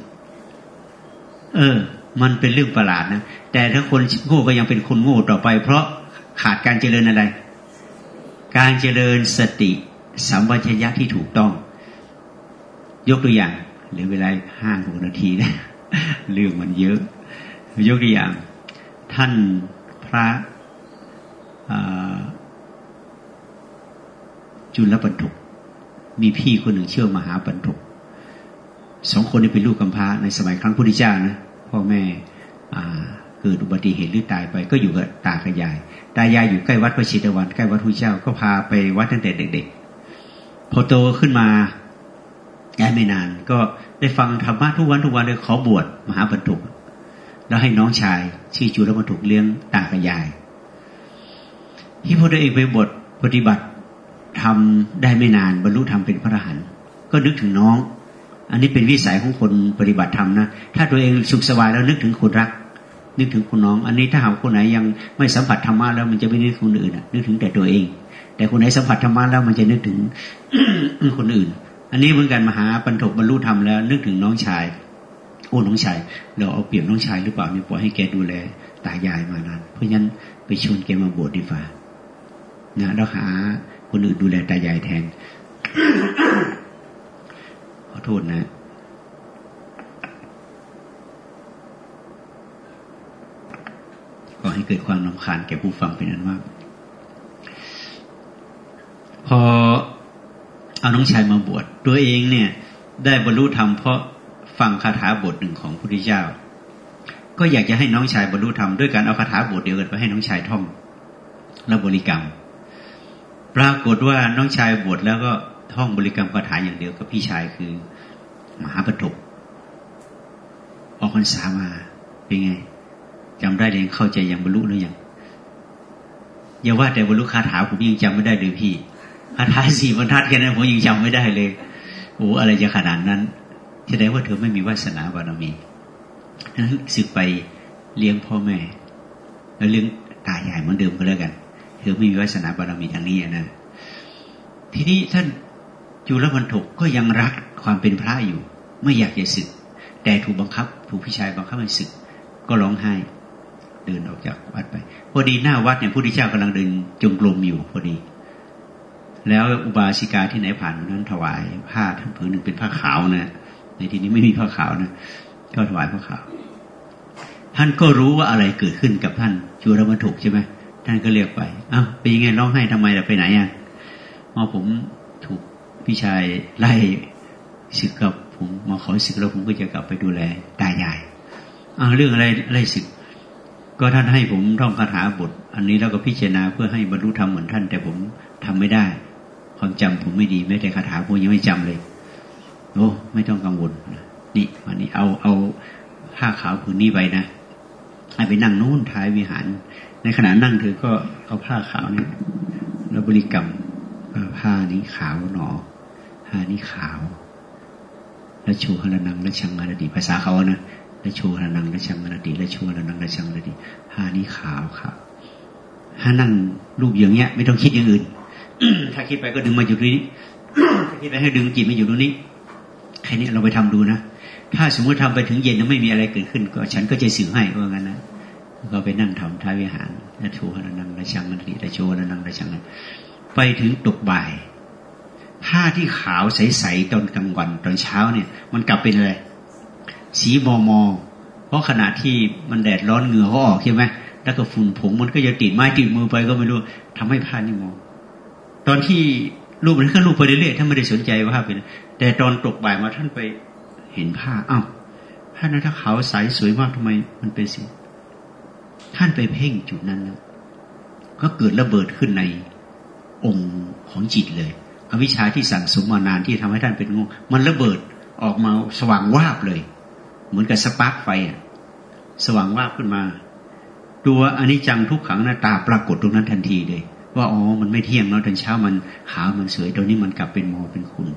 เออ มันเป็นเรื่องประหลาดนะแต่ถ้าคนโง่ก็ยังเป็นคนโง่ต่อไป เพราะขาดการเจริญอะไร การเจริญสติสัมปชัญญะที่ถูกต้อง ยกตัวอย่างเหลือเวลาห้าหกนาทีนะเรื่องมันเยอะ ยกตัวอย่าง ท่านพระจุลปันถุกมีพี่คนหนึ่งเชื่อมหาปันถุก สองคนนี้เป็นลูกกำพร้าในสมัยครั้งพุทธเจ้านะพ่อแม่เกิดอุบัติเหตุหรือตายไปก็อยู่กับตากับยาย ตายายอยู่ใกล้วัดพระชิตวันใกล้วัดพระเจ้าก็พาไปวัดตั้งแต่เด็ก ๆ พอโตขึ้นมาย้ายไม่นาน ก็ได้ฟังธรรมะทุกวันทุกวันเลยขอบวชมหาบรรทุกแล้วให้น้องชายชื่อจุลบรรทุกเลี้ยงตากับยาย ที่พอตัวเองไปบวชปฏิบัติทำได้ไม่นานบรรลุธรรมเป็นพระอรหันต์ก็นึกถึงน้อง อันนี้เป็นวิสัยของคนปฏิบัติธรรมนะ ถ้าตัวเองสุขสบายแล้วนึกถึงคนรัก นึกถึงคนน้อง อันนี้ถ้าหากคนไหนยังไม่สัมผัสธรรมะแล้วมันจะไม่นึกคนอื่นนึกถึงแต่ตัวเอง แต่คนไหนสัมผัสธรรมะแล้วมันจะนึกถึงคนอื่น อันนี้เหมือนกันมหาปัญถกบรรลุธรรมแล้ว นึกถึงน้องชายโอ้น้องชาย เราเอาเปรียบน้องชายหรือเปล่าเนี่ยปล่อยให้แกดูแลตายายมานาน เพราะฉะนั้นไปชวนแกมาบวชดีฝ่านะเราหาคนอื่นดูแลตายายแทน ขอโทษนะ ก็ให้เกิดความนำคาญแก่ผู้ฟังเป็นอันมาก พอเอาน้องชายมาบวชตัวเองเนี่ย ได้บรรลุธรรมเพราะฟังคาถาบทหนึ่งของพระพุทธเจ้า ก็อยากจะให้น้องชายบรรลุธรรมด้วยการเอาคาถาบทเดียวกันไปให้น้องชายท่องและบริกรรม ปรากฏว่าน้องชายบวชแล้วก็ ท่องบริกรรมคาถาอย่างเดียวกับพี่ชายคือ มหาปฐกออกพรรษามาเป็นไงจำได้เลยเข้าใจอยังบรรลุหรือยังอย่าว่าแต่บรรลุคาถาผมยังจำไม่ได้เลยพี่คาถาสี่บรรทัดแค่นั้นผมยังจำไม่ได้เลยโอ้อะไรจะขนาดนั้นแสดงว่าเธอไม่มีวาสนาบารมีนั้นสึกไปเลี้ยงพ่อแม่ แล้วเลี้ยงตายายเหมือนเดิมก็แล้วกันคือไม่มีวาสนาบารมีทางนี้นะทีนี้ท่าน จุลวันถกก็ยังรักความเป็นพระอยู่ ไม่อยากจะศึก แต่ถูกบังคับ ถูกพี่ชายบังคับให้ศึก ก็ร้องไห้ เดินออกจากวัดไป พอดีหน้าวัดเนี่ยพระพุทธเจ้ากำลังเดินจงกรมอยู่พอดี แล้วอุบาสิกาที่ไหนผ่านนั้นถวายผ้าทั้งผืนหนึ่งเป็นผ้าขาวนะในที่นี้ไม่มีผ้าขาวนะก็ถวายผ้าขาว ท่านก็รู้ว่าอะไรเกิดขึ้นกับท่านจุลวันถกใช่ไหมท่านก็เรียกไปอ้าวเป็นยังไงร้องไห้ทำไมล่ะไปไหนอะมาผม พี่ชายไล่ศึกกับผมมาขอศึกแล้วผมก็จะกลับไปดูแลตายายอ้าเรื่องอะไรไล่ศึก ก็ท่านให้ผมท่องคาถาบท อันนี้แล้วก็พิจารณาเพื่อให้บรรลุธรรมเหมือนท่าน แต่ผมทำไม่ได้ ความจำผมไม่ดีไม่แต่คาถาผมยังไม่จำเลยโอ้ไม่ต้องกังวลนี่วันนี้เอาเอาผ้าขาวผืนนี้ไปนะให้ไปนั่งนู่นท้ายวิหาร ในขณะนั่งเธอก็เอาผ้าขาวนี่แล้วบริกรรมผ้านี้ขาวหนอานี้ขาวแล้วชูหรนังและชังอรดีภาษาเขานะแล้วชูหรนังและชังอรดีแล้วชูหรนังและชังอรดีผ้านี้ขาวครับถ้านั่งรูปอย่างเงี้ย ไม่ต้องคิดอย่างอื่นถ้าคิดไปก็ดึงมาอยู่ตรงนี้ถ้าคิดไปให้ดึงจิตมาอยู่ตรงนี้แค่นี้เราไปทำดูนะถ้าสมมติทำไปถึงเย็นแล้วไม่มีอะไรเกิดขึ้น ก็ฉันก็จะสื่อให้ว่างั้นนะก็ไปนั่งทำท้ายวิหารและโชหนังระชังนันติและโชหนังระชังนันไปถึงตกบ่าย ผ้าที่ขาวใสๆตอนกลางวันตอนเช้าเนี่ย มันกลับเป็นอะไรสีมอมอเพราะขณะที่มันแดดร้อนเหงื่อเขาออกใช่ไหมแล้วก็ฝุ่นผงมันก็จะติดไม้ติดมือไปก็ไม่รู้ทำให้ผ้านี่มองตอนที่รูปมันก็รูปไปเรื่อยๆท่านไม่ได้สนใจว่าเป็นแต่ตอนตกบ่ายมาท่านไปเห็นผ้าอ้าวผ้านั้นถ้าขาวใสสวยมากทำไม มันเป็นสีท่านไปเพ่งจุดนั้นแล้วก็เกิดระเบิดขึ้นในองค์ของจิตเลย อวิชชาที่สั่งสมมานานที่ทำให้ท่านเป็นงูมันระเบิดออกมาสว่างวาบเลย เหมือนกับ spark ไฟอะสว่างวาบขึ้นมา ตัวอนิจจังทุกขังอนัตตาปรากฏตรงนั้นทันทีเลย ว่าอ๋อมันไม่เที่ยงเนาะตอนเช้ามันขาวมันสวยตอนนี้มันกลับเป็นโมเป็นคุณ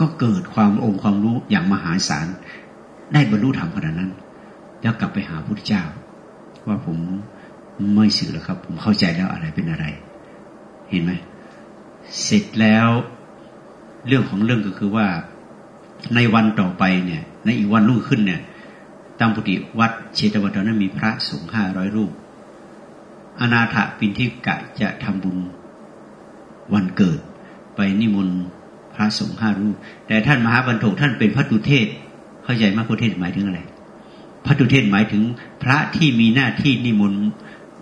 ก็เกิดความองค์ความรู้อย่างมหาศาลได้บรรลุธรรมขนาดนั้น แล้วกลับไปหาพระพุทธเจ้า ว่าผมไม่สึกแล้วครับ ผมเข้าใจแล้วอะไรเป็นอะไร เห็นไหม เสร็จแล้วเรื่องของเรื่องก็คือว่าในวันต่อไปเนี่ย ในอีกวันรุ่งขึ้นเนี่ย ตามปุติวัดเชตวันตอนนั้นมีพระสงฆ์ห้าร้อยรูป อนาถปินทิกะจะทำบุญวันเกิด ไปนิมนต์พระสงฆ์ห้ารูป แต่ท่านมหาบรรทุกท่านเป็นพระดุเทศ เข้าใจมากพระเทศหมายถึงอะไร พระตุเทศหมายถึงพระที่มีหน้าที่นิมนต์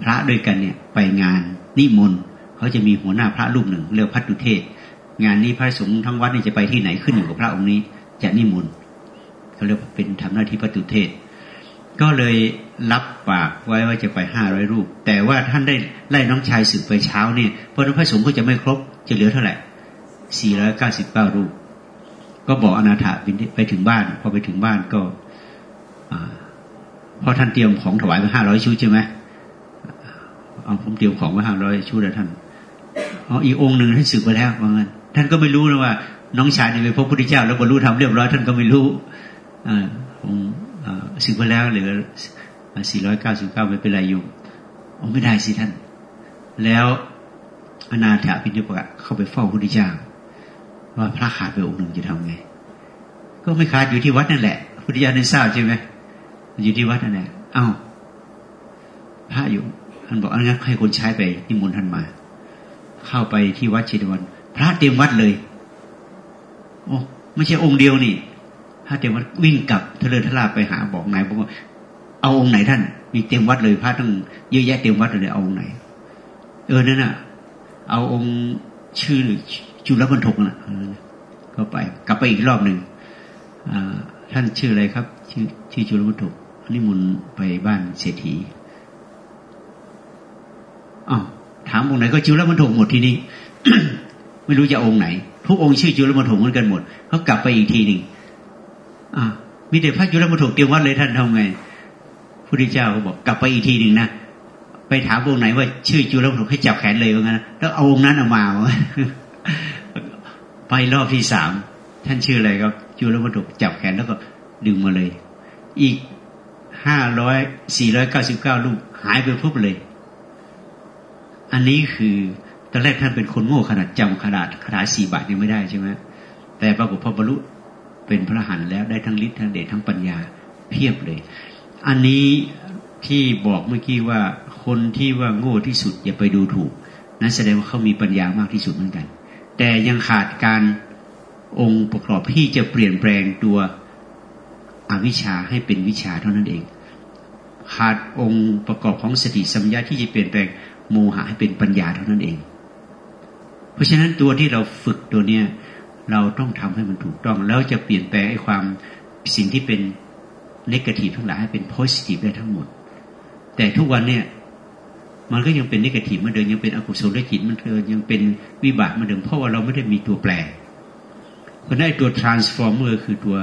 พระด้วยกันเนี่ยไปงานนิมนต์ เขาจะมีหัวหน้าพระรูปหนึ่งเรียกพระตุเทศ งานนี้พระสงฆ์ทั้งวัดนี่จะไปที่ไหนขึ้นอยู่กับพระองค์นี้ จะนิมนต์เขาเรียกเป็นทำหน้าที่พระตุเทศ ก็เลยรับปากไว้ว่าจะไปห้าร้อยรูป แต่ว่าท่านได้ไล่น้องชายสึกไปเช้าเนี่ยเพราะนั้นพระสงฆ์ก็จะไม่ครบจะเหลือเท่าไหร่สี่ร้อยเก้าสิบเก้ารูป ก็บอกอนาถาไปถึงบ้าน พอไปถึงบ้านก็พอท่านเตรียมของถวายไปห้าร้อยชุดใช่ไหมเอาผมเตรียมของไว้ห้าร้อยชุดแล้วท่าน อ๋ออีกองค์หนึ่งท่านสึกไปแล้วว่างั้นท่านก็ไม่รู้นะว่า น้องชายนี่ไปพบพระพุทธเจ้า แล้วบรรลุธรรมเรียบร้อยท่านก็ไม่รู้อ่าสึกไปแล้วเหลือสี่ร้อยเก้าสิบเก้าไม่เป็นไรอยู่อ๋อไม่ได้สิท่าน แล้วอนาถาพิณิปะเข้าไปเฝ้าพระพุทธเจ้า ว่าพระขาดไปองค์หนึ่งจะทำไง ก็ไม่ขาดอยู่ที่วัดนั่นแหละพุทธเจ้าได้ทราบใช่ไหมอยู่ที่วัดนั่นแหละเอ้าพระอยู่ท่านบอกอันนั้นให้คนใช้ไปนิมนต์ท่านมา เข้าไปที่วัดเชตวัน พระเต็มวัดเลย โอ้ไม่ใช่องค์เดียวนี่พระเต็มวัดวิ่งกลับทะเลทลาไปหาบอกนายบอกว่าเอาองค์ไหนท่าน มีเต็มวัดเลยพระทั้งเยอะแยะเต็มวัดเลยเอาองค์ไหน เออนั่นน่ะ เอาองค์ชื่อจุลบรรทกน่ะก็ไป กลับไปอีกรอบหนึ่งท่านชื่ออะไรครับ ชื่อชื่อจุลบรรทกนิมนต์ไปบ้านเศรษฐีอ้าว ถามองค์ไหนก็จุลบรรทกหมดทีนี้ไม่รู้จะองค์ไหน ทุกองค์ชื่อจุลบรรทกเหมือนกันหมดเขากลับไปอีกทีหนึ่งอ่ามีแต่พระจุลบรรทกเตรียมวัดเลยท่านทำไงพุทธเจ้าก็บอกกลับไปอีกทีหนึ่งนะไปถามองค์ไหนว่าชื่อจุลบรรทกให้จับแขนเลยว่างั้นแล้วเอาองค์นั้นออกมาไปรอบที่สามท่านชื่ออะไรครับจุลบรรทกจับแขนแล้วก็ดึงมาเลย อีกห้าร้อยสี่ร้อยเก้าสิบเก้าลูกหายไปพุบเลย อันนี้คือตอนแรกท่านเป็นคนโง่ขนาดจำขนาดขนาดสี่บาทยังไม่ได้ใช่ไหมแต่ปรากฏพอบรรลุเป็นพระหันแล้วได้ทั้งฤทธิ์ทั้งเดชทั้งปัญญาเพียบเลย อันนี้ที่บอกเมื่อกี้ว่าคนที่ว่าโง่ที่สุดอย่าไปดูถูก นั้นแสดงว่าเขามีปัญญามากที่สุดเหมือนกัน แต่ยังขาดการองค์ประกอบที่จะเปลี่ยนแปลงตัวอวิชชาให้เป็นวิชาเท่านั้นเอง ขาดองค์ประกอบของสติสัมยาที่จะเปลี่ยนแปลง โมหะให้เป็นปัญญาเท่านั้นเอง เพราะฉะนั้นตัวที่เราฝึกตัวเนี้ยเราต้องทำให้มันถูกต้องแล้วจะเปลี่ยนแปลงไอ้ความสิ่งที่เป็นนกาทีฟทั้งหลายให้เป็นโพสิทีฟได้ทั้งหมด แต่ทุกวันเนี่ยมันก็ยังเป็นนกาทีฟเหมือนเดิมยังเป็นอกุศลจิตมันเดิมยังเป็นวิบากเหมือนเดิมเพราะว่าเราไม่ได้มีตัวแปรเพราะนั้นตัว transformer คือตัว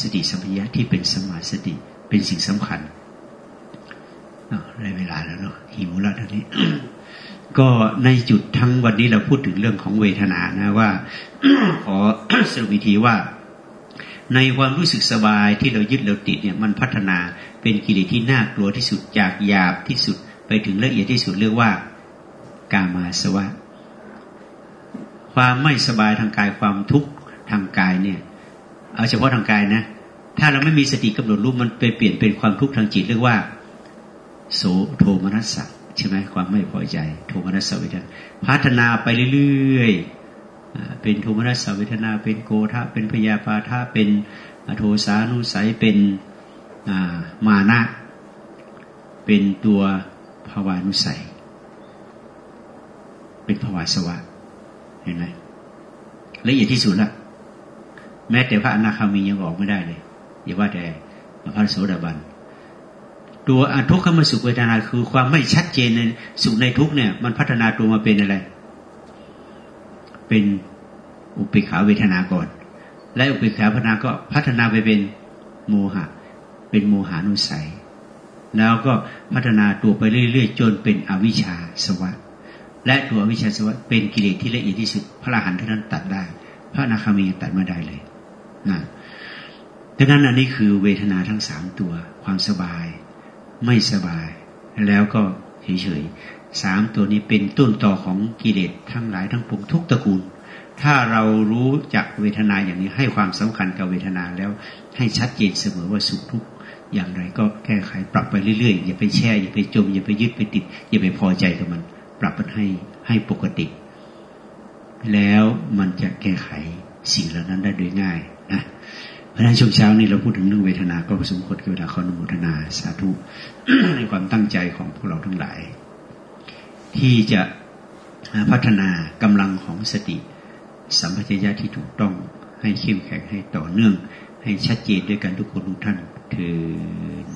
สติสัมปชัญญะที่เป็นสมาสติเป็นสิ่งสำคัญ ได้เวลาแล้วเนาะหิวแล้วตอนนี้ ก็ในจุดทั้งวันนี้เราพูดถึงเรื่องของเวทนานะว่า ขอสรุปวิธีว่า ในความรู้สึกสบายที่เรายึดเราติดเนี่ยมันพัฒนาเป็นกิเลสที่น่ากลัวที่สุดจากหยาบที่สุดไปถึงละเอียดที่สุดเรียกว่ากามาสวะ ความไม่สบายทางกายความทุกข์ทางกายเนี่ยเอาเฉพาะทางกายนะ ถ้าเราไม่มีสติกำหนดรู้มันไปเปลี่ยนเป็นความทุกข์ทางจิตเรียกว่า โสโทมนัสสะใช่ไหมความไม่พอใจ โทมนัสเวทนาพัฒนาไปเรื่อยๆเป็นโทมนัสเวทนา เป็นโกธาเป็นพยาปาทาเป็นโทสานุสัยเป็นมานะเป็นตัวภาวานุสัย เป็นภาวะสวะเห็นไหมละเอียดที่สุดละแม้แต่พระอนาคามียังออกไม่ได้เลยอย่าว่าแต่พระโสดาบัน ตัวอทุกขมสุขเวทนาคือความไม่ชัดเจนในสุขในทุกเนี่ย มันพัฒนาตัวมาเป็นอะไร เป็นอุเบกขาเวทนาก่อน และอุเบกขาพัฒนาก็พัฒนาไปเป็นโมหะ เป็นโมหานุสัย แล้วก็พัฒนาตัวไปเรื่อยๆจนเป็นอวิชชาสวะ และตัวอวิชชาสวะเป็นกิเลสที่ละเอียดที่สุด พระอรหันต์เท่านั้นตัดได้ พระนาคามีตัดไม่ได้เลยนะดังนั้นอันนี้คือเวทนาทั้งสามตัว ความสบาย ไม่สบาย แล้วก็เฉยๆสามตัวนี้เป็นต้นต่อของกิเลสทั้งหลายทั้งปวงทุกตระกูล ถ้าเรารู้จักเวทนาอย่างนี้ให้ความสำคัญกับเวทนาแล้ว ให้ชัดเจนเสมอว่าสุขทุกข์อย่างไรก็แก้ไขปรับไปเรื่อยๆ อย่าไปแช่อย่าไปจม อย่าไปยึดไปติด อย่าไปพอใจกับมัน ปรับมันให้ให้ปกติ แล้วมันจะแก้ไขสิ่งเหล่านั้นได้โดยง่ายนะ ราะฉะนั้นช่วงเช้านี้เราพูดถึงเรื่องเวทนา ก็สมควรกับเวลาขอนุโมทนาสาธุในความตั้งใจของพวกเราทั้งหลาย ที่จะพัฒนากำลังของสติ สัมปชัญญะที่ถูกต้องให้เข้มแข็งให้ต่อเนื่อง ให้ชัดเจนด้วยกันทุกคนทุกท่านเถิด